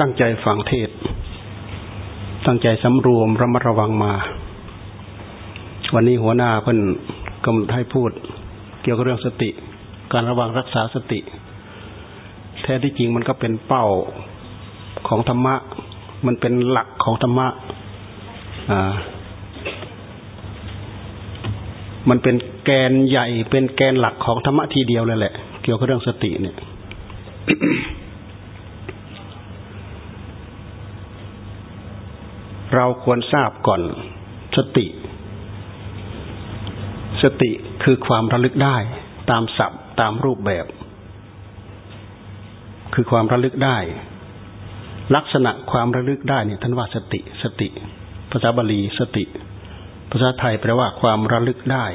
ตั้งใจฟังเทศ ตั้งใจสำรวมระมัดระวังมา วันนี้หัวหน้าเพิ่นกำหนดให้พูด เกี่ยวกับเรื่องสติ การระวังรักษาสติ แท้ที่จริงมันก็เป็นเป้าของธรรมะ มันเป็นหลักของธรรมะ อ่า มันเป็นแกนใหญ่ เป็นแกนหลักของธรรมะทีเดียวเลยแหละ เกี่ยวกับเรื่องสติเนี่ย เราควรทราบก่อนสติ สติคือความระลึกได้ ตามศัพท์ตามรูปแบบ คือความระลึกได้ ลักษณะความระลึกได้เนี่ยท่านว่าสติ สติ ภาษาบาลีสติ ภาษาไทยแปลว่าความระลึกได้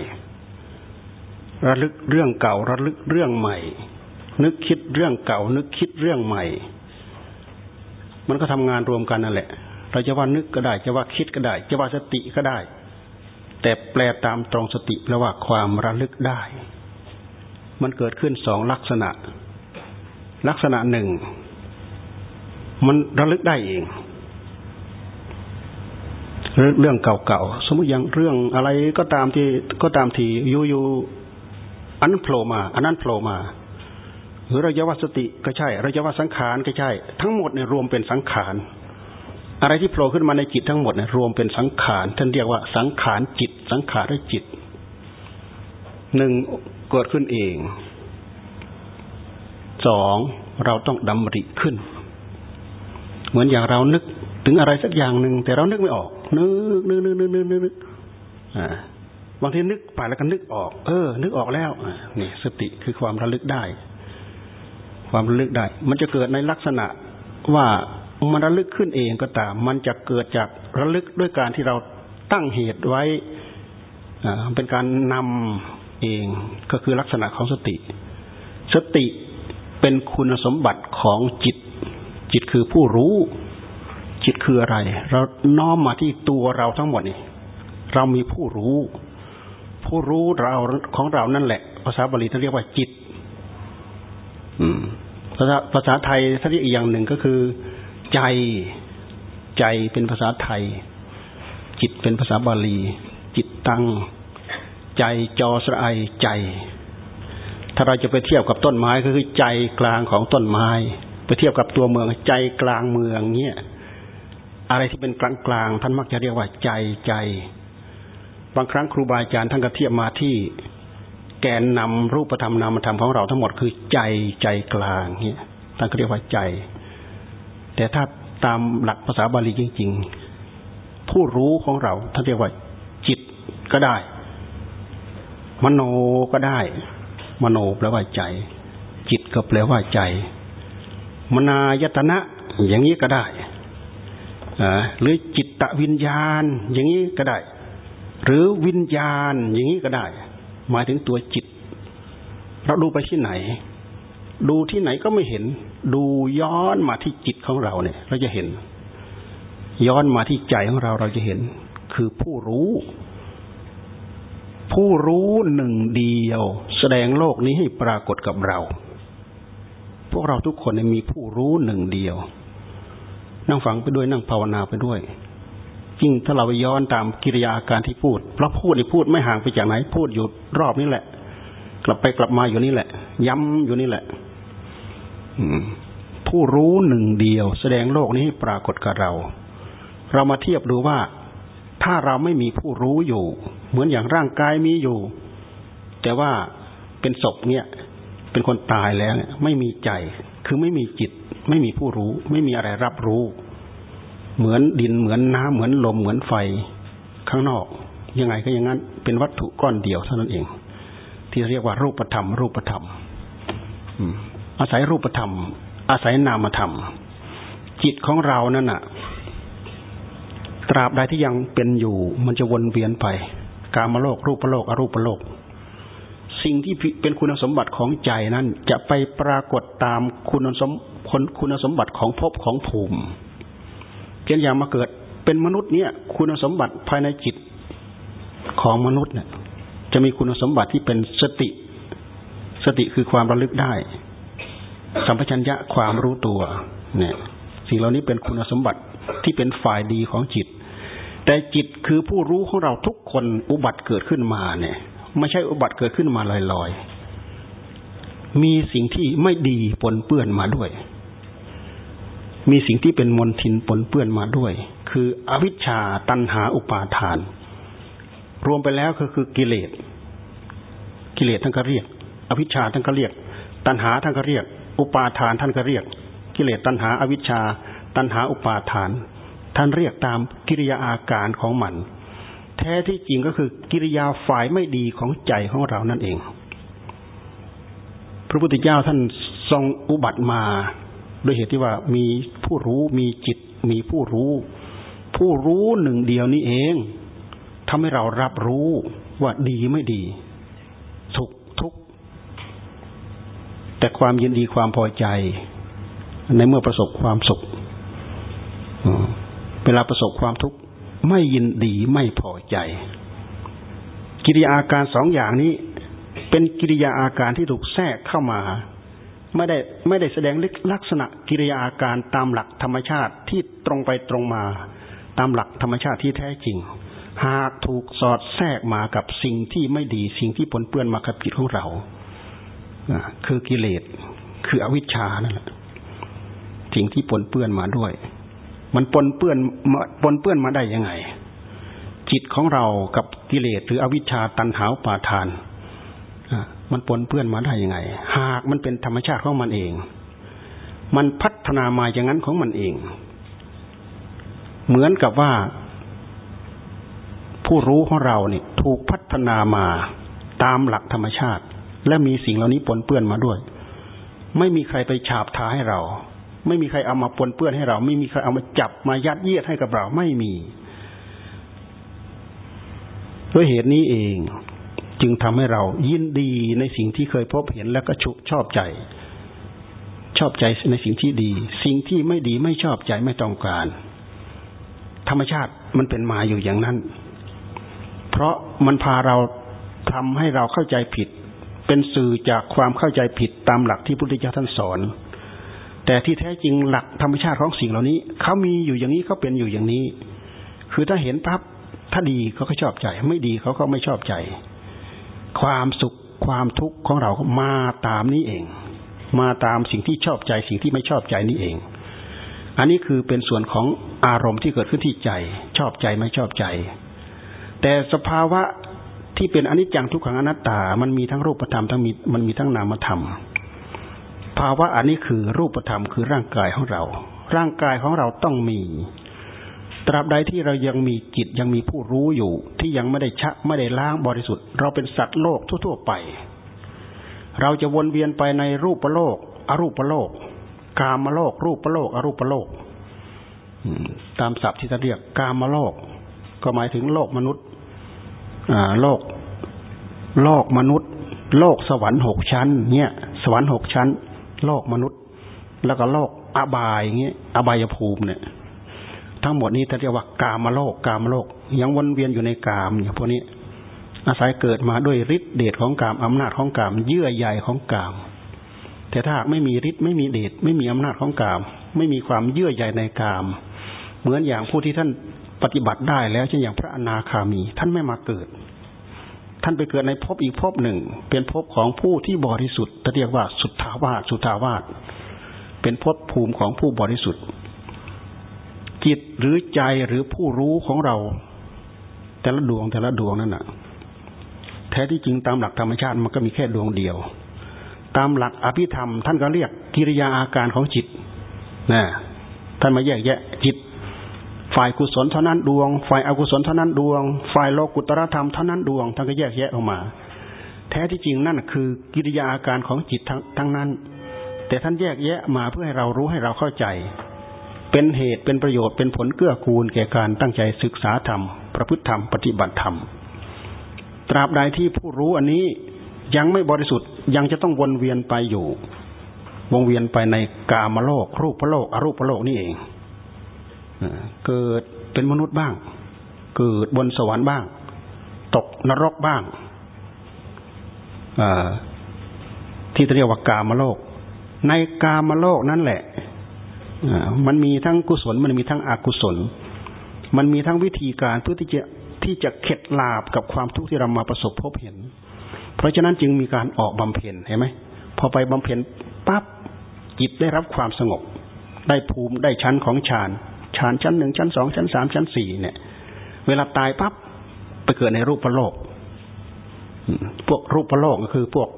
ระลึกเรื่องเก่าระลึกเรื่องใหม่ นึกคิดเรื่องเก่า นึกคิดเรื่องใหม่ มันก็ทำงานรวมกันนั่นแหละ เราจะว่านึกก็ได้ จะว่าคิดก็ได้ จะว่าสติก็ได้ แต่แปลตามตรงสติแปลว่าความระลึกได้ มันเกิดขึ้นสองลักษณะ ลักษณะหนึ่ง มันระลึกได้เองเรื่องเก่าๆ สมมติอย่างเรื่องอะไรก็ตามที่ก็ตามที่อยู่อยู่อันนั้นโผล่มา อันนั้นโผล่มา หรือเราจะว่าสติก็ใช่ เราจะว่าสังขารก็ใช่ ทั้งหมดเนี่ยรวมเป็นสังขาร อะไรที่โผล่ขึ้นมาในจิตทั้งหมดเนี่ยรวมเป็นสังขารท่านเรียกว่าสังขารจิต สังขารจิตหนึ่งเกิดขึ้นเองสองเราต้องดำริขึ้น เหมือนอย่างเรานึกถึงอะไรสักอย่างหนึ่งแต่เรานึกไม่ออก นึกนึกนึกนึกนึกนึกนึกอ่าบางทีนึกไปแล้วก็นึกออก เออ นึกออกแล้วนี่สติคือความระลึกได้ ความระลึกได้ มันจะเกิดในลักษณะว่า มันระลึกขึ้นเองก็ตาม มันจะเกิดจากระลึกด้วยการที่เราตั้งเหตุไว้เป็นการนำเองก็คือลักษณะของสติ สติเป็นคุณสมบัติของจิต จิตคือผู้รู้ จิตคืออะไร เราน้อมมาที่ตัวเราทั้งหมดนี่เรามีผู้รู้ ผู้รู้เราของเรานั่นแหละ ภาษาบาลีท่านเรียกว่าจิตอืมภาษาภาษาไทยท่านเรียกอีกอย่างหนึ่งก็คือ ใจ ใจเป็นภาษาไทย จิตเป็นภาษาบาลี จิตตัง ใจจอสระไอใจ ถ้าเราจะไปเทียบกับต้นไม้ก็คือใจกลางของต้นไม้ ไปเทียบกับตัวเมืองใจกลางเมืองเนี่ยอะไรที่เป็นกลางกลางท่านมักจะเรียกว่าใจใจ บางครั้งครูบาอาจารย์ท่านก็เทียบมาที่แกนนำรูปธรรมนามธรรมของเราทั้งหมดคือใจใจกลางเนี่ยท่านก็เรียกว่าใจ แต่ถ้าตามหลักภาษาบาลีจริง ๆ ผู้รู้ของเราท่านเรียกว่า จิตก็ได้ มโนก็ได้ มโนแปลว่าใจ จิตก็แปลว่าใจ มนายตนะ อย่างนี้ก็ได้หรือจิตตวิญญาณ อย่างนี้ก็ได้ หรือวิญญาณ อย่างนี้ก็ได้ หมายถึงตัวจิต เราดูไปที่ไหน ดูที่ไหนก็ไม่เห็น ดูย้อนมาที่จิตของเราเนี่ย เราจะเห็น ย้อนมาที่ใจของเราเราจะเห็น คือผู้รู้ ผู้รู้หนึ่งเดียว แสดงโลกนี้ให้ปรากฏกับเรา พวกเราทุกคนมีผู้รู้หนึ่งเดียว นั่งฟังไปด้วยนั่งภาวนาไปด้วยจริงถ้าเราไปย้อนตามกิริยาการที่พูด เพราะพูดนี่พูดไม่ห่างไปจากไหน พูดอยู่รอบนี้แหละ กลับไปกลับมาอยู่นี่แหละ ย้ำอยู่นี่แหละ ผู้รู้หนึ่งเดียว แสดงโลกนี้ให้ปรากฏกับเรา เรามาเทียบดูว่า ถ้าเราไม่มีผู้รู้อยู่ เหมือนอย่างร่างกายมีอยู่ แต่ว่าเป็นศพเนี่ย เป็นคนตายแล้วเนี่ยไม่มีใจ คือไม่มีจิต ไม่มีผู้รู้ ไม่มีอะไรรับรู้ เหมือนดินเหมือนน้ำเหมือนลมเหมือนไฟ ข้างนอก ยังไงก็อย่างนั้น เป็นวัตถุก้อนเดียวเท่านั้นเอง ที่เรียกว่ารูปธรรมรูปธรรม อืม อาศัยรูปธรรม อาศัยนามธรรม จิตของเรานั่นน่ะ ตราบใดที่ยังเป็นอยู่ มันจะวนเวียนไป กามโลก รูปโลก อรูปโลก สิ่งที่เป็นคุณสมบัติของใจนั้น จะไปปรากฏตามคุณสมคุณสมบัติของภพของภูมิเพียงอย่างมาเกิดเป็นมนุษย์เนี่ย คุณสมบัติภายในจิตของมนุษย์เนี่ย จะมีคุณสมบัติที่เป็นสติ สติคือความระลึกได้ สัมปชัญญะความรู้ตัว เนี่ย สิ่งเหล่านี้เป็นคุณสมบัติที่เป็นฝ่ายดีของจิต แต่จิตคือผู้รู้ของเราทุกคนอุบัติเกิดขึ้นมาเนี่ย ไม่ใช่อุบัติเกิดขึ้นมาลอยๆ มีสิ่งที่ไม่ดีปนเปื้อนมาด้วย มีสิ่งที่เป็นมลทินปนเปื้อนมาด้วย คืออวิชชาตันหาอุปาทาน รวมไปแล้วก็คือกิเลสกิเลสท่านก็เรียก อวิชชาท่านก็เรียก ตันหาท่านก็เรียก อุปาทานท่านก็เรียก กิเลสตันหาอวิชชา ตัณหาอุปาทาน ท่านเรียกตามกิริยาอาการของมัน แท้ที่จริงก็คือกิริยาฝ่ายไม่ดีของใจของเรานั่นเอง พระพุทธเจ้าท่านทรงอุบัติมาด้วยเหตุที่ว่ามีผู้รู้มีจิต มีผู้รู้ ผู้รู้หนึ่งเดียวนี้เองทำให้เรารับรู้ว่าดีไม่ดีสุขทุกข์ แต่ความยินดีความพอใจ ในเมื่อประสบความสุขเวลาประสบความทุกข์ไม่ยินดีไม่พอใจ กิริยาอาการสองอย่างนี้ เป็นกิริยาอาการที่ถูกแทรกเข้ามาไม่ได้ไม่ได้แสดงลักษณะกิริยาอาการตามหลักธรรมชาติที่ตรงไปตรงมา ตามหลักธรรมชาติที่แท้จริง หากถูกสอดแทรกมากับสิ่งที่ไม่ดีสิ่งที่ปนเปื้อนมากับจิตของเรา คือกิเลสคืออวิชชานั่นแหละสิ่งที่ปนเปื้อนมาด้วย มันปนเปื้อนมาปนเปื้อนมาได้ยังไง จิตของเรากับกิเลสหรืออวิชชาตันหาปาทานมันปนเปื้อนมาได้ยังไง หากมันเป็นธรรมชาติของมันเอง มันพัฒนามาอย่างนั้นของมันเอง เหมือนกับว่า ผู้รู้ของเราเนี่ยถูกพัฒนามาตามหลักธรรมชาติ และมีสิ่งเหล่านี้ปนเปื้อนมาด้วย ไม่มีใครไปฉาบทาให้เรา ไม่มีใครเอามาปนเปื้อนให้เรา ไม่มีใครเอามาจับมายัดเยียดให้กับเราไม่มีด้วยเหตุนี้เองจึงทำให้เรายินดีในสิ่งที่เคยพบเห็นแล้วก็ชุชอบใจ ชอบใจในสิ่งที่ดี สิ่งที่ไม่ดีไม่ชอบใจไม่ต้องการ ธรรมชาติมันเป็นมาอยู่อย่างนั้น เพราะมันพาเราทำให้เราเข้าใจผิด เป็นสื่อจากความเข้าใจผิดตามหลักที่พุทธเจ้าท่านสอน แต่ที่แท้จริงหลักธรรมชาติของสิ่งเหล่านี้เขามีอยู่อย่างนี้เขาเป็นอยู่อย่างนี้ คือถ้าเห็นปั๊บถ้าดีเขาก็ชอบใจ ไม่ดีเขาก็ไม่ชอบใจ ความสุขความทุกข์ของเรามาตามนี้เอง มาตามสิ่งที่ชอบใจ สิ่งที่ไม่ชอบใจนี่เอง อันนี้คือเป็นส่วนของอารมณ์ที่เกิดขึ้นที่ใจ ชอบใจไม่ชอบใจ แต่สภาวะ ที่เป็นอนิจจังทุกขังอนัตตา มันมีทั้งรูปธรรมทั้งมีมันมีทั้งนามธรรม ภาวะอันนี้คือรูปธรรมคือร่างกายของเรา ร่างกายของเราต้องมี ตราบใดที่เรายังมีจิตยังมีผู้รู้อยู่ ที่ยังไม่ได้ชะไม่ได้ล้างบริสุทธิ์ เราเป็นสัตว์โลกทั่ว ๆ ไป เราจะวนเวียนไปในรูปโลก อรูปโลก กามโลก รูปโลก อรูปโลกตามศัพท์ที่จะเรียกกามโลก ก็หมายถึงโลกมนุษย์ โลก โลกมนุษย์ โลกสวรรค์หกชั้น เนี่ย สวรรค์หกชั้น โลกมนุษย์ แล้วก็โลกอบายอย่างเงี้ยอบายภูมิเนี่ย ทั้งหมดนี้เรียกว่ากามโลกกามโลก ยังวนเวียนอยู่ในกามอย่างพวกนี้ อาศัยเกิดมาด้วยฤทธิเดชของกามอำนาจของกาม เยื่อใยของกาม แต่ถ้าไม่มีฤทธิ์ไม่มีเดชไม่มีอำนาจของกาม ไม่มีความเยื่อใยในกาม เหมือนอย่างผู้ที่ท่าน ปฏิบัติได้แล้วเช่นอย่างพระอนาคามี ท่านไม่มาเกิด ท่านไปเกิดในภพอีกภพหนึ่ง เป็นภพของผู้ที่บริสุทธิ์เรียกว่าสุทธาวาสสุทธาวาสเป็นภพภูมิของผู้บริสุทธิ์ จิตหรือใจหรือผู้รู้ของเรา แต่ละดวงแต่ละดวงนั่นน่ะ แท้ที่จริงตามหลักธรรมชาติมันก็มีแค่ดวงเดียว ตามหลักอภิธรรม ท่านก็เรียกกิริยาอาการของจิตนะท่านมาแยกแยะจิต ฝ่ายกุศลเท่านั้นดวง ฝ่ายอกุศลเท่านั้นดวง ฝ่ายโลกุตรธรรมเท่านั้นดวงท่านก็แยกแยะออกมา แท้ที่จริงนั่นคือกิริยาอาการของจิตทั้งทั้งนั้น แต่ท่านแยกแยะมาเพื่อให้เรารู้ให้เราเข้าใจ เป็นเหตุเป็นประโยชน์เป็นผลเกื้อกูลแก่การตั้งใจศึกษาธรรม ประพฤติธรรมปฏิบัติธรรม ตราบใดที่ผู้รู้อันนี้ยังไม่บริสุทธิ์ยังจะต้องวนเวียนไปอยู่วงเวียนไปในกามโลกรูปโลกอรูปโลกนี่เอง เกิดเป็นมนุษย์บ้าง เกิดบนสวรรค์บ้าง ตกนรกบ้างที่เรียกว่ากามโลก ในกามโลกนั่นแหละมันมีทั้งกุศล มันมีทั้งอกุศล มันมีทั้งวิธีการเพื่อที่จะที่จะเข็ดลาบกับความทุกข์ที่เรามาประสบพบเห็น เพราะฉะนั้นจึงมีการออกบำเพ็ญเห็นไหมพอไปบำเพ็ญปั๊บจิตได้รับความสงบ ได้ภูมิได้ชั้นของฌาน ฌานชั้นหนึ่งชั้นสองชั้นสามชั้นสี่เนี่ย เวลาตายปั๊บไปเกิดในรูปโลก พวกรูปโลกก็คือพวก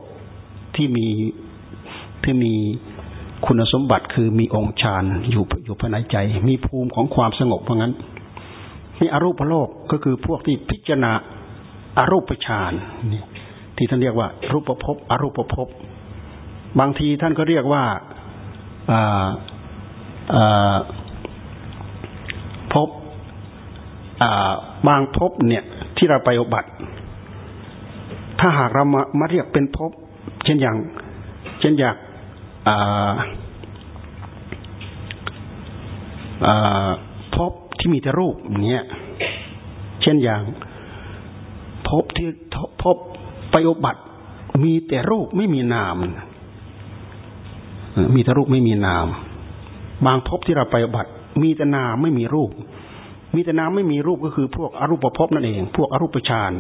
ที่มีที่มีคุณสมบัติคือมีองค์ฌานอยู่อยู่ภายในใจ มีภูมิของความสงบเพราะงั้นนี่อรูปโลกก็คือพวกที่พิจารณาอารูปฌานนี่ที่ท่านเรียกว่า รูปภพอรูปภพบางทีท่านก็เรียกว่า พบางภพเนี่ย ที่เราไปอบัติ ถ้าหากเรามามาเรียกเป็นภพเช่นอย่าง เช่นอย่างภพที่มีแต่รูปเนี่ยเช่นอย่างภพที่ภพไปอบัติมีแต่รูปไม่มีนามมีแต่รูปไม่มีนาม บางภพที่เราไปบัติ มีแต่นามไม่มีรูป มีแต่นามไม่มีรูปก็คือพวกอรูปภพนั่นเอง พวกอรูปฌาน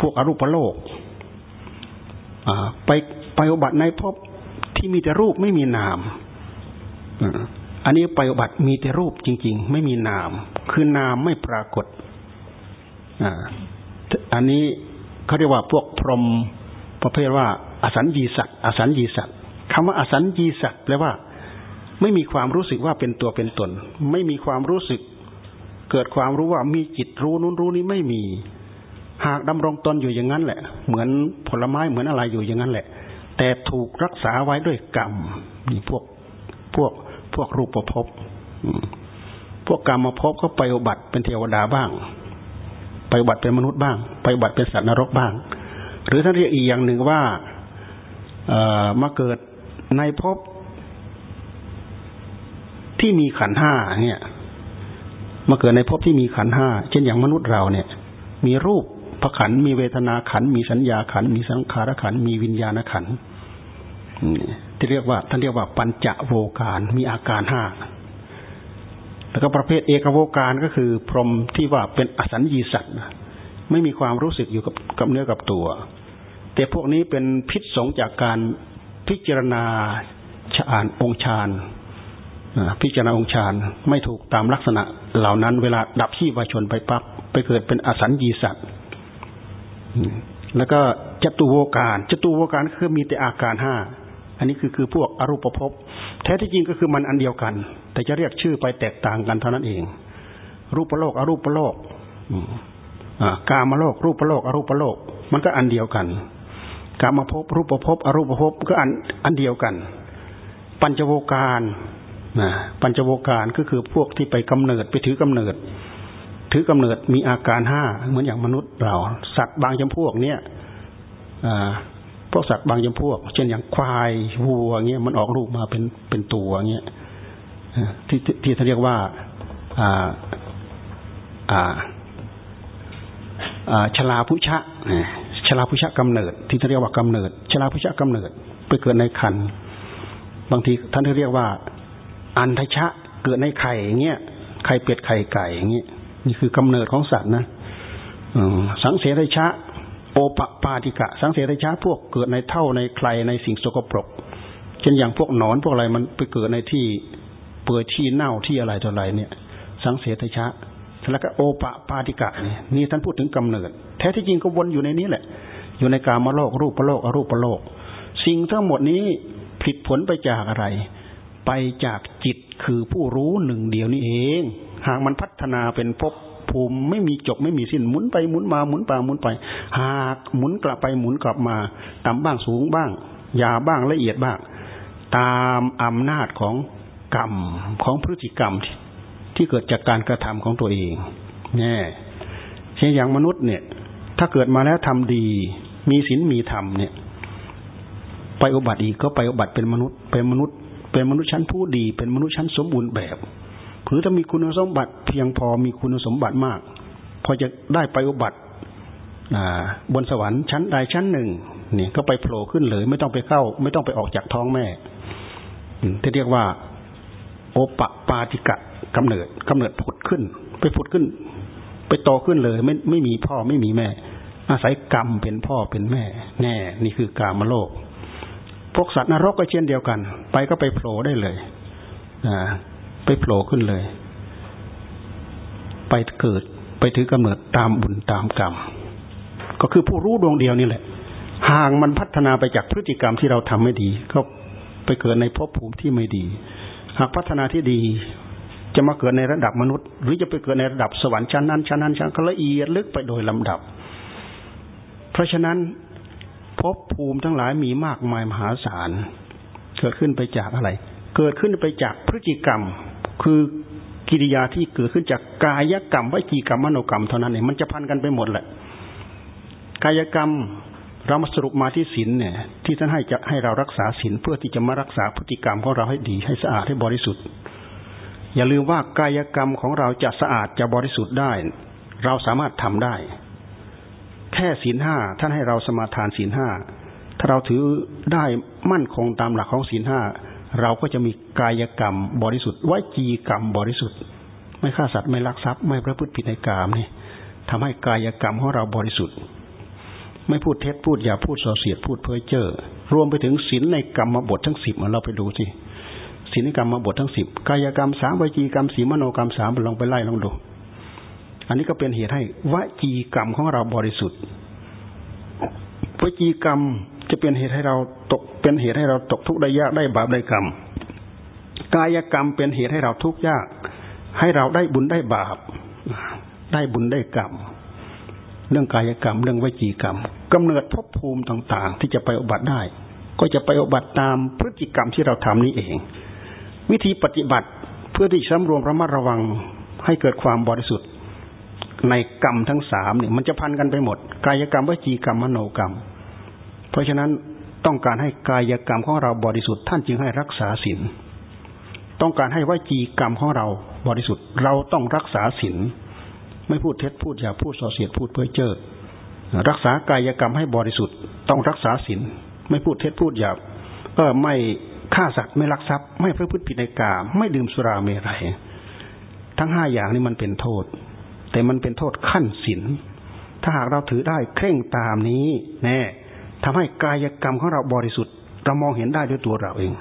พวกอรูปโลกไปไปอบัติในภพที่มีแต่รูปไม่มีนามอันนี้ไปอบัติมีแต่รูปจริง ๆ ไม่มีนาม คือนามไม่ปรากฏอันนี้เขาเรียกว่าพวกพรหมประเภทว่า อสัญญีสัตว์อสัญญีสัตว์คำว่าอสัญญีสัตว์แปลว่า ไม่มีความรู้สึกว่าเป็นตัวเป็นตน ไม่มีความรู้สึก เกิดความรู้ว่ามีจิตรู้นู้นรู้นี้ไม่มี หากดำรงตนอยู่อย่างนั้นแหละ เหมือนผลไม้เหมือนอะไรอยู่อย่างนั้นแหละ แต่ถูกรักษาไว้ด้วยกรรมนี่พวกพวกพวกรูปภพพวกกรรมมาพบก็ไปอุบัติเป็นเทวดาบ้าง ไปอุบัติเป็นมนุษย์บ้าง ไปอุบัติเป็นสัตว์นรกบ้าง หรือท่านเรียกอีกอย่างหนึ่งว่าเอมาเกิดในภพ ที่มีขันห้าเนี่ยมาเกิดในภพที่มีขันห้าเช่นอย่างมนุษย์เราเนี่ย มีรูปพระขันมีเวทนาขันมีสัญญาขันมีสังขารขันมีวิญญาณขันที่เรียกว่าท่านเรียกว่าปัญจโวการมีอาการห้าแล้วก็ประเภทเอกโวการก็คือ พรหมที่ว่าเป็นอสัญญีสัตว์ไม่มีความรู้สึกอยู่กับกับเนื้อกับตัว แต่พวกนี้เป็นพิษสงจากการพิจารณาฌานองค์ฌาน พิจารณาองค์ฌานไม่ถูกตามลักษณะเหล่านั้น เวลาดับขี้วาชนไปปักไปเกิดเป็นอสัญญีสัตว์แล้วก็จตุโวการจตุโวการคือมีแต่อาการห้าอันนี้คือคือพวกอรูปภพแท้ที่จริงก็คือมันอันเดียวกัน แต่จะเรียกชื่อไปแตกต่างกันเท่านั้นเอง รูปโลกอรูปโลกกามโลก รูปโลกอรูปโลก มันก็อันเดียวกันกามาพรูปภพอรูปภพก็อันอันเดียวกัน ปัญจโวการ นะปัญจโวการก็คือพวกที่ไปกำเนิดไปถือกำเนิด ถือกำเนิดมีอาการห้าเหมือนอย่างมนุษย์เรา สัตว์บางจำพวกเนี้ยพวกสัตว์บางจำพวก เช่นอย่างควายวัวเงี้ยมันออกลูกมาเป็นเป็นตัวเงี้ยที่ที่เขาเรียกว่าอ่าอ่าอ่าชลาพุชะชลาพุชะกำเนิด ที่ท่านเรียกว่ากำเนิดชลาพุชะกำเนิด ไปเกิดในคันบางทีท่านเรียกว่า อันทชะเกิดในไข่อย่างเงี้ยไข่เป็ดไข่ไก่อย่างเงี้ยนี่คือกำเนิดของสัตว์นะสังเสริชะ โอปปาติกะ สังเสริชะพวกเกิดในเท่าในใครในสิ่งสกปรก เช่นอย่างพวกหนอนพวกอะไรมันไปเกิดในที่เปื่อยที่เน่าที่อะไรต่ออะไรเนี่ย สังเสริชะแล้วก็โอปปาติกะนี่นี่ท่านพูดถึงกำเนิด แท้ที่จริงก็วนอยู่ในนี้แหละ อยู่ในกามโลกรูปโลกอรูปโลก สิ่งทั้งหมดนี้ผิดผลไปจากอะไร ไปจากจิตคือผู้รู้หนึ่งเดียวนี้เอง หากมันพัฒนาเป็นภพภูมิไม่มีจบไม่มีสิ้นหมุนไปหมุนมาหมุนไปหมุนไป หากหมุนกลับไปหมุนกลับมาต่ำบ้างสูงบ้างหยาบ้างละเอียดบ้าง ตามอำนาจของกรรมของพฤติกรรมที่เกิดจากการกระทำของตัวเองแน่เช่นอย่างมนุษย์เนี่ย ถ้าเกิดมาแล้วทำดี มีศีลมีธรรมเนี่ย ไปอุบัติอีกก็ไปอุบัติเป็นมนุษย์เป็นมนุษย์ เป็นมนุษย์ชั้นผู้ดี เป็นมนุษย์ชั้นสมบูรณ์แบบหรือถ้ามีคุณสมบัติเพียงพอมีคุณสมบัติมาก พอจะได้ไปอุบัติบนสวรรค์ชั้นใดชั้นหนึ่งนี่ก็ไปโผล่ขึ้นเลย ไม่ต้องไปเข้า ไม่ต้องไปออกจากท้องแม่ที่เรียกว่า โอปะปาติกะกำเนิดกำเนิดผุดขึ้น ไปผุดขึ้น ไปโตขึ้นเลย ไม่ไม่มีพ่อไม่มีแม่ อาศัยกรรมเป็นพ่อเป็นแม่ แน่ นี่คือกามโลก พวกสัตว์นรกก็เช่นเดียวกัน ไปก็ไปโผล่ได้เลยนะไปโผล่ขึ้นเลย ไปเกิดไปถือกำเนิดตามบุญตามกรรม ก็คือผู้รู้ดวงเดียวนี่แหละ ห่างมันพัฒนาไปจากพฤติกรรมที่เราทำไม่ดี ก็ไปเกิดในภพภูมิที่ไม่ดี หากพัฒนาที่ดีจะมาเกิดในระดับมนุษย์ หรือจะไปเกิดในระดับสวรรค์ชั้นนั้นชั้นนั้นชั้นก็ละเอียดลึกไปโดยลำดับ เพราะฉะนั้น ภพภูมิทั้งหลายมีมากมายมหาศาล เกิดขึ้นไปจากอะไร เกิดขึ้นไปจากพฤติกรรม คือกิริยาที่เกิดขึ้นจากกายกรรมวิจีกรรมมโนกรรมเท่านั้นเองมันจะพันกันไปหมดแหละ กายกรรมเรามาสรุปมาที่ศีลเนี่ย ที่ท่านให้จะให้เรารักษาศีลเพื่อที่จะมารักษาพฤติกรรมของเราให้ดีให้สะอาดให้บริสุทธิ์ อย่าลืมว่ากายกรรมของเราจะสะอาดจะบริสุทธิ์ได้ เราสามารถทำได้ แค่ศีลห้าท่านให้เราสมาทานศีลห้าถ้าเราถือได้มั่นคงตามหลักของศีลห้าเราก็จะมีกายกรรมบริสุทธิ์วจีกรรมบริสุทธิ์ ไม่ฆ่าสัตว์ไม่ลักทรัพย์ไม่ประพฤติผิดในกามนี่ทำให้กายกรรมของเราบริสุทธิ์ ไม่พูดเท็จพูดอย่าพูดส่อเสียดพูดเพ้อเจ้อรวมไปถึงศีลในกรรมบททั้งสิบเราไปดูสิศีลในกรรมบททั้งสิบกายกรรมสามวจีกรรมสีมโนกรรมสามลองไปไล่ลองดู อันนี้ก็เป็นเหตุให้วจีกรรมของเราบริสุทธิ์วจีกรรมจะเป็นเหตุให้เราตกเป็นเหตุให้เราตกทุกข์ได้ยากได้บาปได้กรรม กายกรรมเป็นเหตุให้เราทุกข์ยาก ให้เราได้บุญได้บาป ได้บุญได้กรรม เรื่องกายกรรม เรื่องวจีกรรมกำเนิดภพภูมิต่าง ๆ ที่จะไปอุบัติได้ ก็จะไปอุบัติตามพฤติกรรมที่เราทำนี้เอง วิธีปฏิบัติเพื่อที่สำรวมระมัดระวังให้เกิดความบริสุทธิ์ ในกรรมทั้งสามเนี่ยมันจะพันกันไปหมด กายกรรมวิจีกรรมมโนกรรม เพราะฉะนั้นต้องการให้กายกรรมของเราบริสุทธิ์ท่านจึงให้รักษาศีลต้องการให้วจีกรรมของเราบริสุทธิ์เราต้องรักษาศีลไม่พูดเท็จพูดอย่าพูดส่อเสียดพูดเพ้อเจ้อรักษากายกรรมให้บริสุทธิ์ต้องรักษาศีลไม่พูดเท็จพูดหยาบก็ไม่ฆ่าสัตว์ไม่ลักทรัพย์ ไม่ประพฤติผิดในกาไม่ดื่มสุราเมรัยทั้งห้าอย่างนี้มันเป็นโทษ แต่มันเป็นโทษขั้นศีลถ้าหากเราถือได้เคร่งตามนี้ แน่ทำให้กายกรรมของเราบริสุทธิ์ เรามองเห็นได้ด้วยตัวเราเอง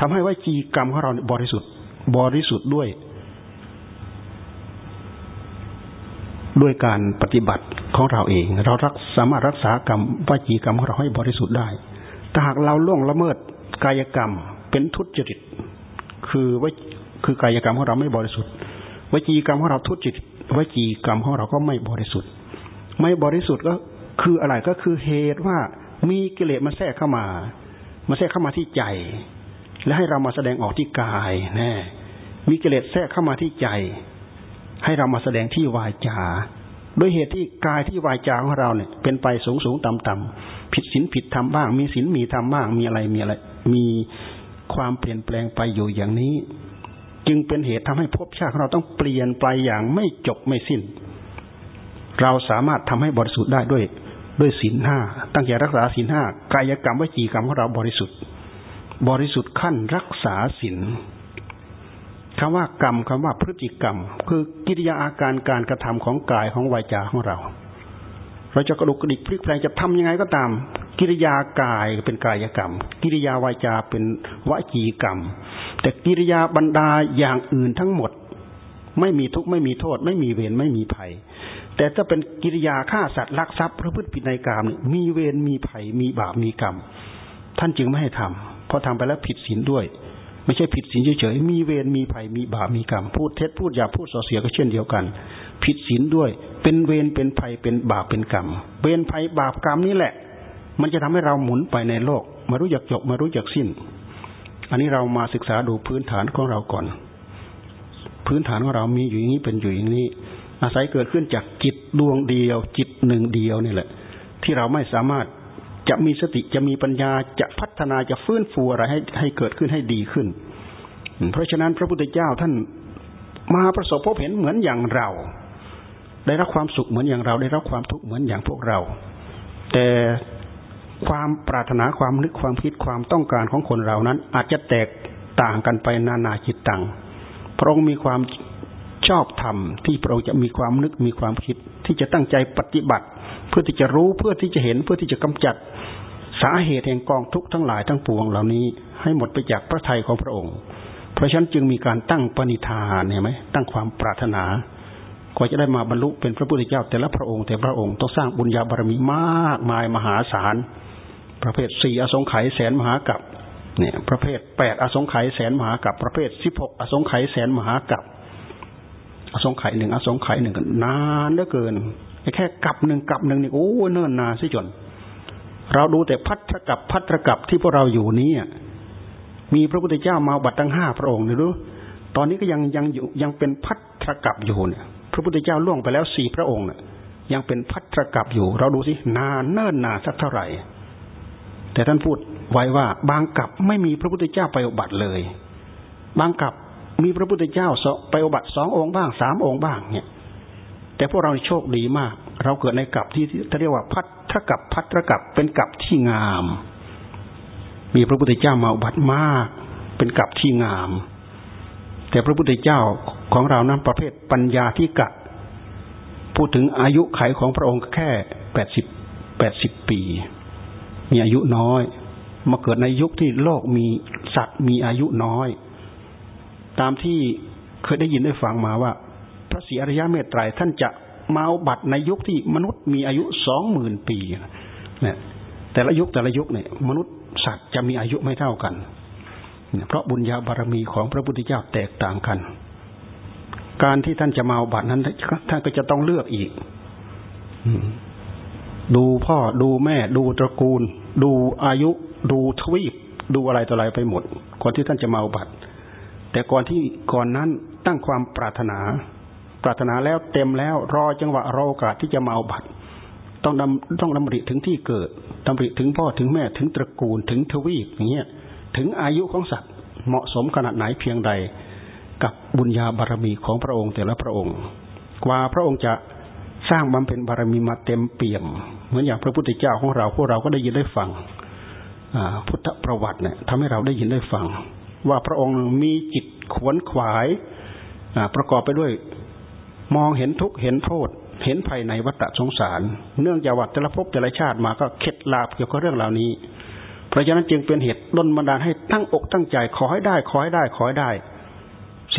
ทำให้วิจีกรรมของเราบริสุทธิ์ บริสุทธิ์ด้วย ด้วยการปฏิบัติของเราเอง เรารักสามารถรักษากรรมวิจีกรรมของเราให้บริสุทธิ์ได้ ถ้าหากเราล่วงละเมิดกายกรรมเป็นทุจริต คือวิคือกายกรรมของเราไม่บริสุทธิ์วิจีกรรมของเราทุจริต วิจีกรรมของเราก็ไม่บริสุทธิ์ ไม่บริสุทธิ์ก็คืออะไรก็คือเหตุว่ามีกิเลสมาแทรกเข้ามา มาแทรกเข้ามาที่ใจ และให้เรามาแสดงออกที่กายแน่มีกิเลสแทรกเข้ามาที่ใจ ให้เรามาแสดงที่วาจาโดยเหตุที่กายที่วาจาของเราเนี่ย เป็นไปสูงสูงต่ำต่ำผิดศีลผิดธรรมบ้าง มีศีลมีธรรมบ้างมีอะไรมีอะไร มีความเปลี่ยนแปลงไปอยู่อย่างนี้ จึงเป็นเหตุทำให้ภพชาติของเราต้องเปลี่ยนไปอย่างไม่จบไม่สิ้น เราสามารถทำให้บริสุทธิ์ได้ด้วย ด้วยศีลห้าตั้งใจรักษาศีลห้ากายกรรมวจีกรรมของเราบริสุทธิ์ บริสุทธิ์ขั้นรักษาศีลคำว่ากรรมคำว่าพฤติกรรม คือกิริยาอาการการกระทำของกายของวาจาของเรา เราจะกระดุกกระดิกพลิกแปลงจะทำยังไงก็ตาม กิริยากายเป็นกายกรรม กิริยาวาจาเป็นวจีกรรม แต่กิริยาบรรดาอย่างอื่นทั้งหมด ไม่มีทุกข์ไม่มีโทษ ไม่มีเวรไม่มีภัย แต่ถ้าเป็นกิริยาฆ่าสัตว์ลักทรัพย์พระพุทธผิดในกรรมมีเวรมีภัยมีบาปมีกรรม ท่านจึงไม่ให้ทำเพราะทำไปแล้วผิดศีลด้วย ไม่ใช่ผิดศีลเฉยๆมีเวรมีภัยมีบาปมีกรรมพูดเท็จพูดหยาพูดส่อเสียก็เช่นเดียวกัน ผิดศีลด้วย เป็นเวรเป็นภัยเป็นบาปเป็นกรรม เวรภัยบาปกรรมนี่แหละ มันจะทำให้เราหมุนไปในโลก มารู้จักจบมารู้จักสิ้น อันนี้เรามาศึกษาดูพื้นฐานของเราก่อน พื้นฐานของเรามีอยู่อย่างนี้เป็นอยู่อย่างนี้ อาศัยเกิดขึ้นจากจิตดวงเดียว จิตหนึ่งเดียวนี่แหละ ที่เราไม่สามารถจะมีสติจะมีปัญญาจะพัฒนาจะฟื้นฟูอะไรให้ให้เกิดขึ้นให้ดีขึ้น เพราะฉะนั้นพระพุทธเจ้าท่านมาประสบพบเห็นเหมือนอย่างเรา ได้รับความสุขเหมือนอย่างเรา ได้รับความทุกข์เหมือนอย่างพวกเรา แต่ ความปรารถนาความนึกความคิดความต้องการของคนเรานั้น อาจจะแตกต่างกันไปนานาจิตตังพระองค์มีความชอบธรรมที่พระองค์จะมีความนึกมีความคิดที่จะตั้งใจปฏิบัติ เพื่อที่จะรู้เพื่อที่จะเห็นเพื่อที่จะกำจัดสาเหตุแห่งกองทุกข์ทั้งหลายทั้งปวงเหล่านี้ ให้หมดไปจากพระทัยของพระองค์ เพราะฉะนั้นจึงมีการตั้งปณิธานเห็นไหมตั้งความปรารถนาก็จะได้มาบรรลุเป็นพระพุทธเจ้าแต่ละพระองค์แต่พระองค์ต้องสร้างบุญญาบารมีมากมายมหาศาล ประเภทสี่อสงไขยแสนมหากับเนี่ย ประเภทแปดอสงไขยแสนมหากับประเภทสิบหกอสงไขยแสนมหากับอสงไขยหนึ่งอสงไขยหนึ่งนานเหลือเกินแค่กับหนึ่งกับหนึ่งนี่โอ้เนิ่นนานสิจน เราดูแต่พัทธกับพัทธกับที่พวกเราอยู่นี้มีพระพุทธเจ้ามาบัตรตั้งห้าพระองค์นี่รู้ตอนนี้ก็ยังยังอยู่ยังเป็นพัทธกับอยู่เนี่ยพระพุทธเจ้าล่วงไปแล้วสี่พระองค์เนี่ยยังเป็นพัทธกับอยู่ เราดูสินานเนิ่นนานสักเท่าไหร่ แต่ท่านพูดไว้ว่าบางกับไม่มีพระพุทธเจ้าไปอบัติเลย บางกับมีพระพุทธเจ้าไปอบัติสององค์บ้างสามองค์บ้างเนี่ย แต่พวกเราโชคดีมาก เราเกิดในกับที่ที่เรียกว่าพัทธกับพัทธกับเป็นกับที่งาม มีพระพุทธเจ้ามาอบัติมาก เป็นกับที่งาม แต่พระพุทธเจ้าของเรานั้นประเภทปัญญาที่กะพูดถึงอายุไขของพระองค์แค่แปดสิบแปดสิบปี มีอายุน้อย มาเกิดในยุคที่โลกมีสัตว์มีอายุน้อย ตามที่เคยได้ยินได้ฟังมาว่า พระศรีอริยะเมตไตรท่านจะมาบัตรในยุคที่มนุษย์มีอายุสองหมื่นปีเนี่ยแต่ละยุคแต่ละยุคเนี่ย มนุษย์สัตว์จะมีอายุไม่เท่ากันเพราะบุญญาบารมีของพระพุทธเจ้าแตกต่างกัน การที่ท่านจะมาบัตรนั้นท่านก็จะต้องเลือกอีก ดูพ่อดูแม่ ดูตระกูล ดูอายุ ดูทวีป ดูอะไรต่ออะไรไปหมด ก่อนที่ท่านจะมาบัตรแต่ก่อนที่ก่อนนั้นตั้งความปรารถนา ปรารถนาแล้วเต็มแล้วรอจังหวะรอโอกาสที่จะมาบัตรต้องดำต้องดำริถึงที่เกิดดำริถึงพ่อถึงแม่ถึงตระกูลถึงทวีปอย่างเงี้ยถึงอายุของสัตว์เหมาะสมขนาดไหนเพียงใด กับบุญญาบารมีของพระองค์แต่ละพระองค์ กว่าพระองค์จะ สร้างบำเพ็ญบารมีมาเต็มเปี่ยม เหมือนอย่างพระพุทธเจ้าของเราพวกเราก็ได้ยินได้ฟังพุทธประวัติเนี่ยทำให้เราได้ยินได้ฟัง ว่าพระองค์มีจิตขวนขวายประกอบไปด้วยมองเห็นทุกเห็นโทษ เห็นภายในวัฏสงสาร เนื่องจากวัฏแต่ละภพแต่ละชาติมาก็เข็ดลาบเกี่ยวกับเรื่องเหล่านี้ เพราะฉะนั้นจึงเป็นเหตุดลบันดาลให้ตั้งอกตั้งใจขอให้ได้ขอให้ได้ขอให้ได้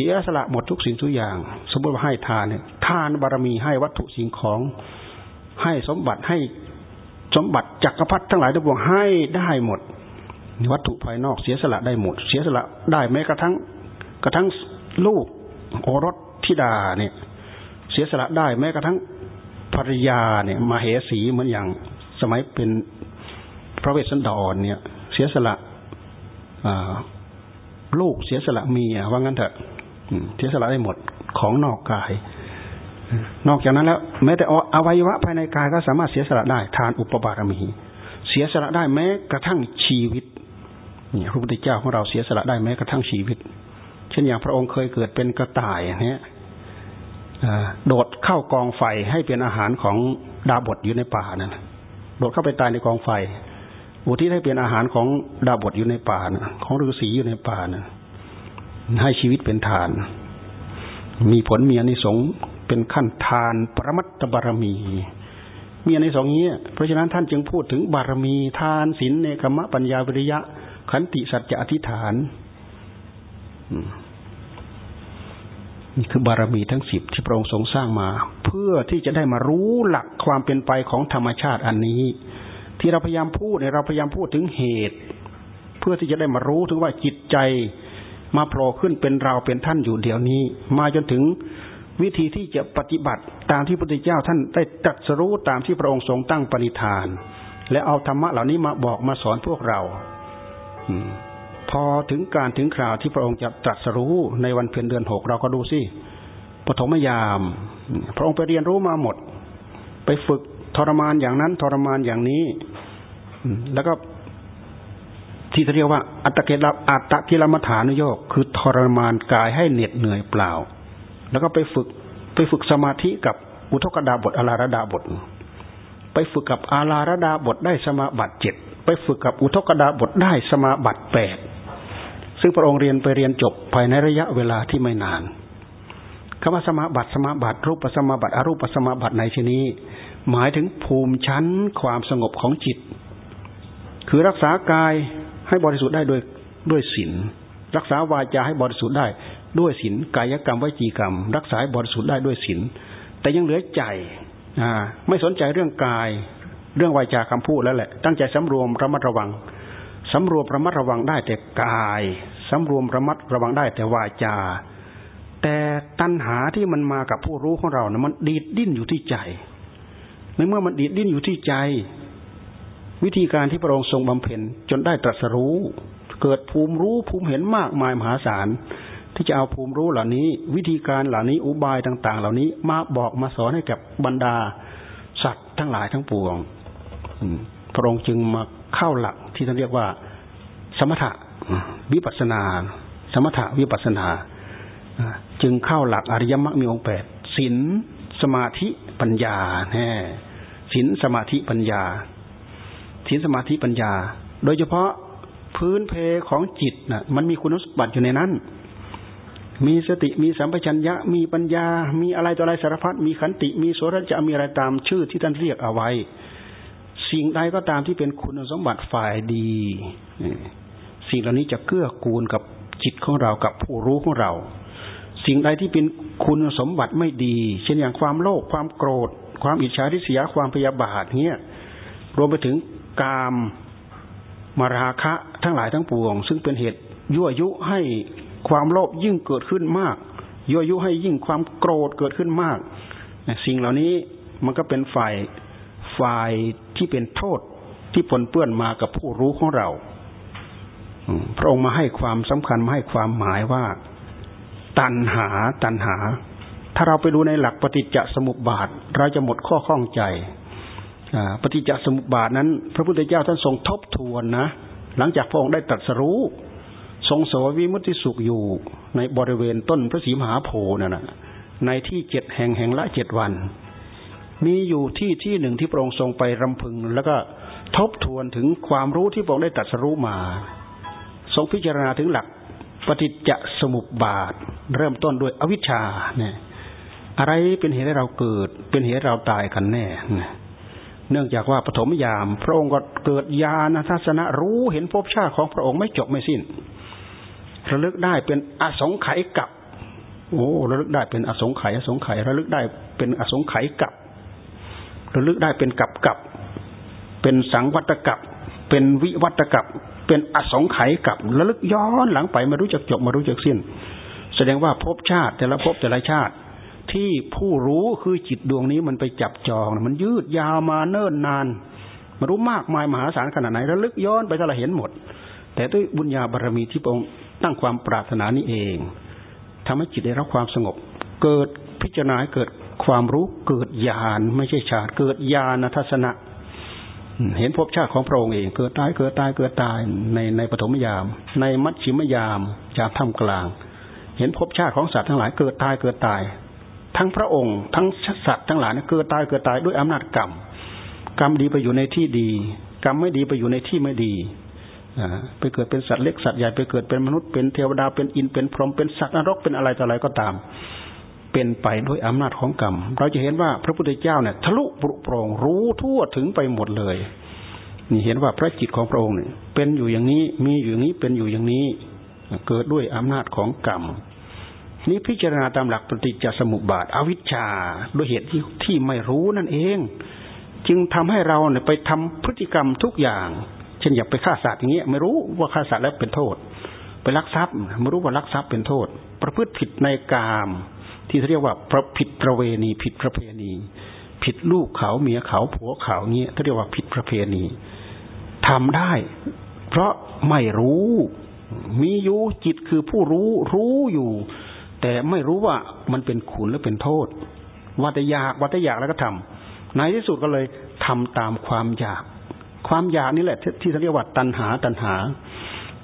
สียสละหมดทุกสิ่งทุกอย่าง สมมติว่าให้ทานเนี่ยทานบารมีให้วัตถุสิ่งของ ให้สมบัติให้สมบัติจักรพรรดิทั้งหลายทั้งปวงให้ได้หมด วัตถุภายนอกเสียสละได้หมด เสียสละได้แม้กระทั่ง กระทั่งลูกโอรสธิดาเนี่ย เสียสละได้แม้กระทั่งภรรยาเนี่ยมาเหสีเหมือนอย่างสมัยเป็นพระเวสสันดรเนี่ย เสียสละลูกเสียสละเมียว่างั้นเถอะ เสียสละได้หมดของนอกกาย นอกจากนั้นแล้วแม้แต่อวัยวะภายในกายก็สามารถเสียสละได้ ทานอุปบารมีเสียสละได้แม้กระทั่งชีวิตนี่พระพุทธเจ้าของเราเสียสละได้แม้กระทั่งชีวิต เช่นอย่างพระองค์เคยเกิดเป็นกระต่ายเนี่ยโดดเข้ากองไฟให้เป็นอาหารของดาบทอยู่ในป่านั่นโดดเข้าไปตายในกองไฟอุทิศให้เป็นอาหารของดาบทอยู่ในป่านะของฤาษีอยู่ในป่านะ ให้ชีวิตเป็นทาน มีผลมีอนิสงส์เป็นขั้นทานปรมัตถบารมี มีอนิสงส์นี้เพราะฉะนั้นท่านจึงพูดถึงบารมีทานศีลเนคขมะปัญญาวิริยะ ขันติสัจจะอธิษฐานนี่คือบารมีทั้งสิบที่พระองค์ทรงสร้างมา เพื่อที่จะได้มารู้หลักความเป็นไปของธรรมชาติอันนี้ ที่เราพยายามพูดเนี่ยเราพยายามพูดถึงเหตุ เพื่อที่จะได้มารู้ถึงว่าจิตใจ มาโผล่ขึ้นเป็นเราเป็นท่านอยู่เดี๋ยวนี้ มาจนถึงวิธีที่จะปฏิบัติตามที่พระพุทธเจ้าท่านได้ตรัสรู้ตามที่พระองค์ทรงตั้งปณิธาน และเอาธรรมะเหล่านี้มาบอกมาสอนพวกเราพอถึงการถึงคราวที่พระองค์จะตรัสรู้ในวันเพ็ญเดือนหกเราก็ดูสิปฐมยาม พระองค์ไปเรียนรู้มาหมด ไปฝึกทรมานอย่างนั้นทรมานอย่างนี้ แล้วก็ ที่เรียกว่าอัตเกลอัตตะกิลมัฐานุโยกคือทรมานกายให้เหน็ดเหนื่อยเปล่า แล้วก็ไปฝึกไปฝึกสมาธิกับอุทกดาบทอาราระดาบท ไปฝึกกับอาราระดาบทได้สมาบัติเจ็ดไปฝึกกับอุทกดาบทได้สมาบัติแปดซึ่งพระองค์เรียนไปเรียนจบภายในระยะเวลาที่ไม่นานคำว่าสมาบัติสมาบัติรูปสมาบัติอรูปสมาบัติในที่นี้ หมายถึงภูมิชั้นความสงบของจิต คือรักษากาย ให้บริสุทธิ์ได้ด้วยด้วยศีลรักษาวาจาให้บริสุทธิ์ได้ด้วยศีลกายกรรมวิจีกรรม รักษาบริสุทธิ์ได้ด้วยศีลแต่ยังเหลือใจไม่สนใจเรื่องกาย เรื่องวาจาคำพูดแล้วแหละ ตั้งใจสำรวมระมัดระวังสำรวมระมัดระวังได้แต่กายสำรวมระมัดระวังได้แต่วาจา แต่ตัณหาที่มันมากับผู้รู้ของเรานะมันดีดดิ้นอยู่ที่ใจ ในเมื่อมันดีดดิ้นอยู่ที่ใจ วิธีการที่พระองค์ทรงบำเพ็ญจนได้ตรัสรู้ เกิดภูมิรู้ภูมิเห็นมากมายมหาศาลที่จะเอาภูมิรู้เหล่านี้ วิธีการเหล่านี้อุบายต่าง ๆ เหล่านี้มาบอกมาสอนให้กับบรรดาสัตว์ทั้งหลายทั้งปวงพระองค์จึงมาเข้าหลักที่ท่านเรียกว่า สมถะวิปัสนา สมถะวิปัสนาจึงเข้าหลักอริยมรรคมีองค์แปดศีลสมาธิปัญญาแน่ศีลสมาธิปัญญา ศีลสมาธิปัญญา โดยเฉพาะพื้นเพของจิตนะมันมีคุณสมบัติอยู่ในนั้น มีสติมีสัมปชัญญะ มีปัญญา มีอะไรต่ออะไรสารพัดมีขันติ มีโสรจะมีอะไรตามชื่อที่ท่านเรียกเอาไว้ สิ่งใดก็ตามที่เป็นคุณสมบัติฝ่ายดี สิ่งเหล่านี้จะเกื้อกูลกับจิตของเรากับผู้รู้ของเรา สิ่งใดที่เป็นคุณสมบัติไม่ดี เช่นอย่างความโลภความโกรธ ความอิจฉาริษยาความพยาบาทเนี้ยรวมไปถึง กามมาราคะทั้งหลายทั้งปวง ซึ่งเป็นเหตุยั่วยุให้ความโลภยิ่งเกิดขึ้นมาก ยั่วยุให้ยิ่งความโกรธเกิดขึ้นมาก สิ่งเหล่านี้มันก็เป็นฝ่ายฝ่ายที่เป็นโทษที่ปนเปื้อนมากับผู้รู้ของเราพระองค์มาให้ความสำคัญมาให้ความหมายว่า ตัณหาตัณหา ถ้าเราไปดูในหลักปฏิจจสมุปบาท เราจะหมดข้อข้องใจ ปฏิจจสมุปบาทนั้น พระพุทธเจ้าท่านทรงทบทวนนะ หลังจากพระองค์ได้ตรัสรู้ ทรงสววิมุติสุขอยู่ในบริเวณต้นพระศรีมหาโพธิ์นั่นนะในที่เจ็ดแห่งแห่งละเจ็ดวัน มีอยู่ที่ที่หนึ่งที่พระองค์ทรงไปรำพึง แล้วก็ทบทวนถึงความรู้ที่พระองค์ได้ตรัสรู้มา ทรงพิจารณาถึงหลักปฏิจจสมุปบาท เริ่มต้นด้วยอวิชชาเนี่ย อะไรเป็นเหตุให้เราเกิด เป็นเหตุเราตายกันแน่ เนื่องจากว่าปฐมยาม พระองค์ก็เกิดญาณทัศนะรู้เห็นภพชาติของพระองค์ไม่จบไม่สิ้น ระลึกได้เป็นอสงไขยกับ โอ้ระลึกได้เป็นอสงไขยอสงไขยระลึกได้เป็นอสงไขยกับระลึกได้เป็นกับกับ เป็นสังวัตกับ เป็นวิวัตกับ เป็นอสงไขยกับ ระลึกย้อนหลังไปไม่รู้จักจบไม่รู้จักสิ้น แสดงว่าภพชาติแต่ละภพแต่ละชาติ ที่ผู้รู้คือจิตดวงนี้มันไปจับจอง มันยืดยาวมาเนิ่นนานมารู้มากมายมหาศาลขนาดไหนระลึกย้อนไปถ้าเราเห็นหมด แต่ด้วยบุญญาบารมีที่พระองค์ตั้งความปรารถนานี้เองทำให้จิตได้รับความสงบ เกิดพิจารณาเกิดความรู้เกิดญาณไม่ใช่ชาติเกิดญาณทัศนะ เห็นภพชาติของพระองค์เอง เกิดตายเกิดตายเกิดตายในในปฐมยาม ในมัชชิมยามจามท่ามกลาง เห็นภพชาติของสัตว์ทั้งหลายเกิดตายเกิดตาย ทั้งพระองค์ทั้งสัตว์ทั้งหลายเกิดตายเกิดตายด้วยอำนาจกรรม กรรมดีไปอยู่ในที่ดี กรรมไม่ดีไปอยู่ในที่ไม่ดีไปเกิดเป็นสัตว์เล็กสัตว์ใหญ่ไปเกิดเป็นมนุษย์เป็นเทวดาเป็นอินเป็นพรหมเป็นสัตว์นรกเป็นอะไรต่ออะไรก็ตาม เป็นไปด้วยอำนาจของกรรม เราจะเห็นว่าพระพุทธเจ้าเนี่ยทะลุปรุโปร่งรู้ทั่วถึงไปหมดเลยนี่เห็นว่าพระจิตของพระองค์เนี่ยเป็นอยู่อย่างนี้มีอยู่อย่างนี้เป็นอยู่อย่างนี้ เกิดด้วยอำนาจของกรรม นี้พิจารณาตามหลักปฏิจจสมุปบาท อวิชชาด้วยเหตุที่ที่ไม่รู้นั่นเอง จึงทำให้เราเนี่ยไปทำพฤติกรรมทุกอย่าง เช่นอยากไปฆ่าสัตว์อย่างเงี้ยไม่รู้ว่าฆ่าสัตว์แล้วเป็นโทษ ไปลักทรัพย์ไม่รู้ว่าลักทรัพย์เป็นโทษ ประพฤติผิดในกาม ที่เรียกว่าประผิดประเวณี ผิดประเพณี ผิดลูกเขาเมียเขาผัวเขาเงี้ยเขาเรียกว่าผิดประเพณีทำได้ เพราะไม่รู้ มีอยู่จิตคือผู้รู้รู้อยู่ แต่ไม่รู้ว่ามันเป็นขุนหรือเป็นโทษว่าแต่อยากว่าแต่อยากแล้วก็ทำในที่สุดก็เลยทำตามความอยาก ความอยากนี่แหละ ที่เรียกว่าตัณหาตัณหา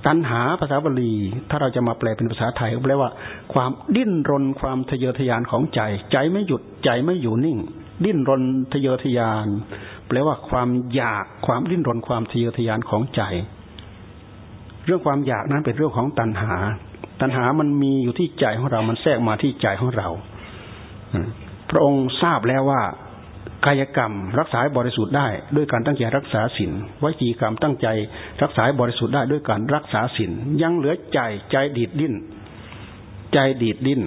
ตัณหาภาษาบาลี ถ้าเราจะมาแปลเป็นภาษาไทยก็แปลว่า ความดิ้นรนความทะเยอทะยานของใจ ใจไม่หยุดใจไม่อยู่นิ่ง ดิ้นรนทะเยอทะยาน แปลว่าความอยากความดิ้นรนความทะเยอทะยานของใจ เรื่องความอยากนั้นเป็นเรื่องของตัณหา ตัณหามันมีอยู่ที่ใจของเรา มันแทรกมาที่ใจของเรา พระองค์ทราบแล้วว่ากายกรรมรักษาบริสุทธิ์ได้ด้วยการตั้งใจรักษาศีลวจีกรรมตั้งใจ รักษาบริสุทธิ์ได้ด้วยการรักษาศีลยังเหลือใจใจดีดดิ้น ใจดีดดิ้น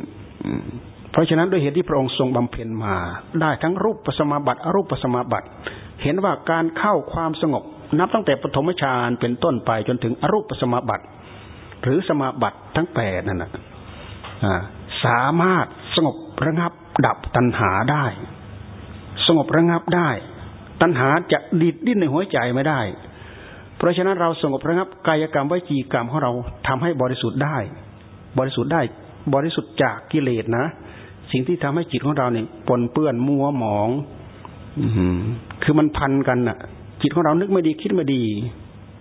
เพราะฉะนั้นด้วยเหตุที่พระองค์ทรงบำเพ็ญมา ได้ทั้งรูปปัสมาบัติอรูปปัสมาบัติ เห็นว่าการเข้าความสงบ นับตั้งแต่ปฐมฌานเป็นต้นไปจนถึงอรูปปัสมาบัติ หรือสมาบัติทั้งแปดนั่นนะสามารถสงบระงับดับตัณหาได้ สงบระงับได้ ตัณหาจะดิดดิ้นในหัวใจไม่ได้ เพราะฉะนั้นเราสงบระงับกายกรรมวิจีกรรมของเราทำให้บริสุทธิ์ได้ บริสุทธิ์ได้ บริสุทธิ์จากกิเลสนะสิ่งที่ทำให้จิตของเราเนี่ยปนเปื้อนมัวหมอง อืคือมันพันกันน่ะ จิตของเรานึกไม่ดีคิดไม่ดี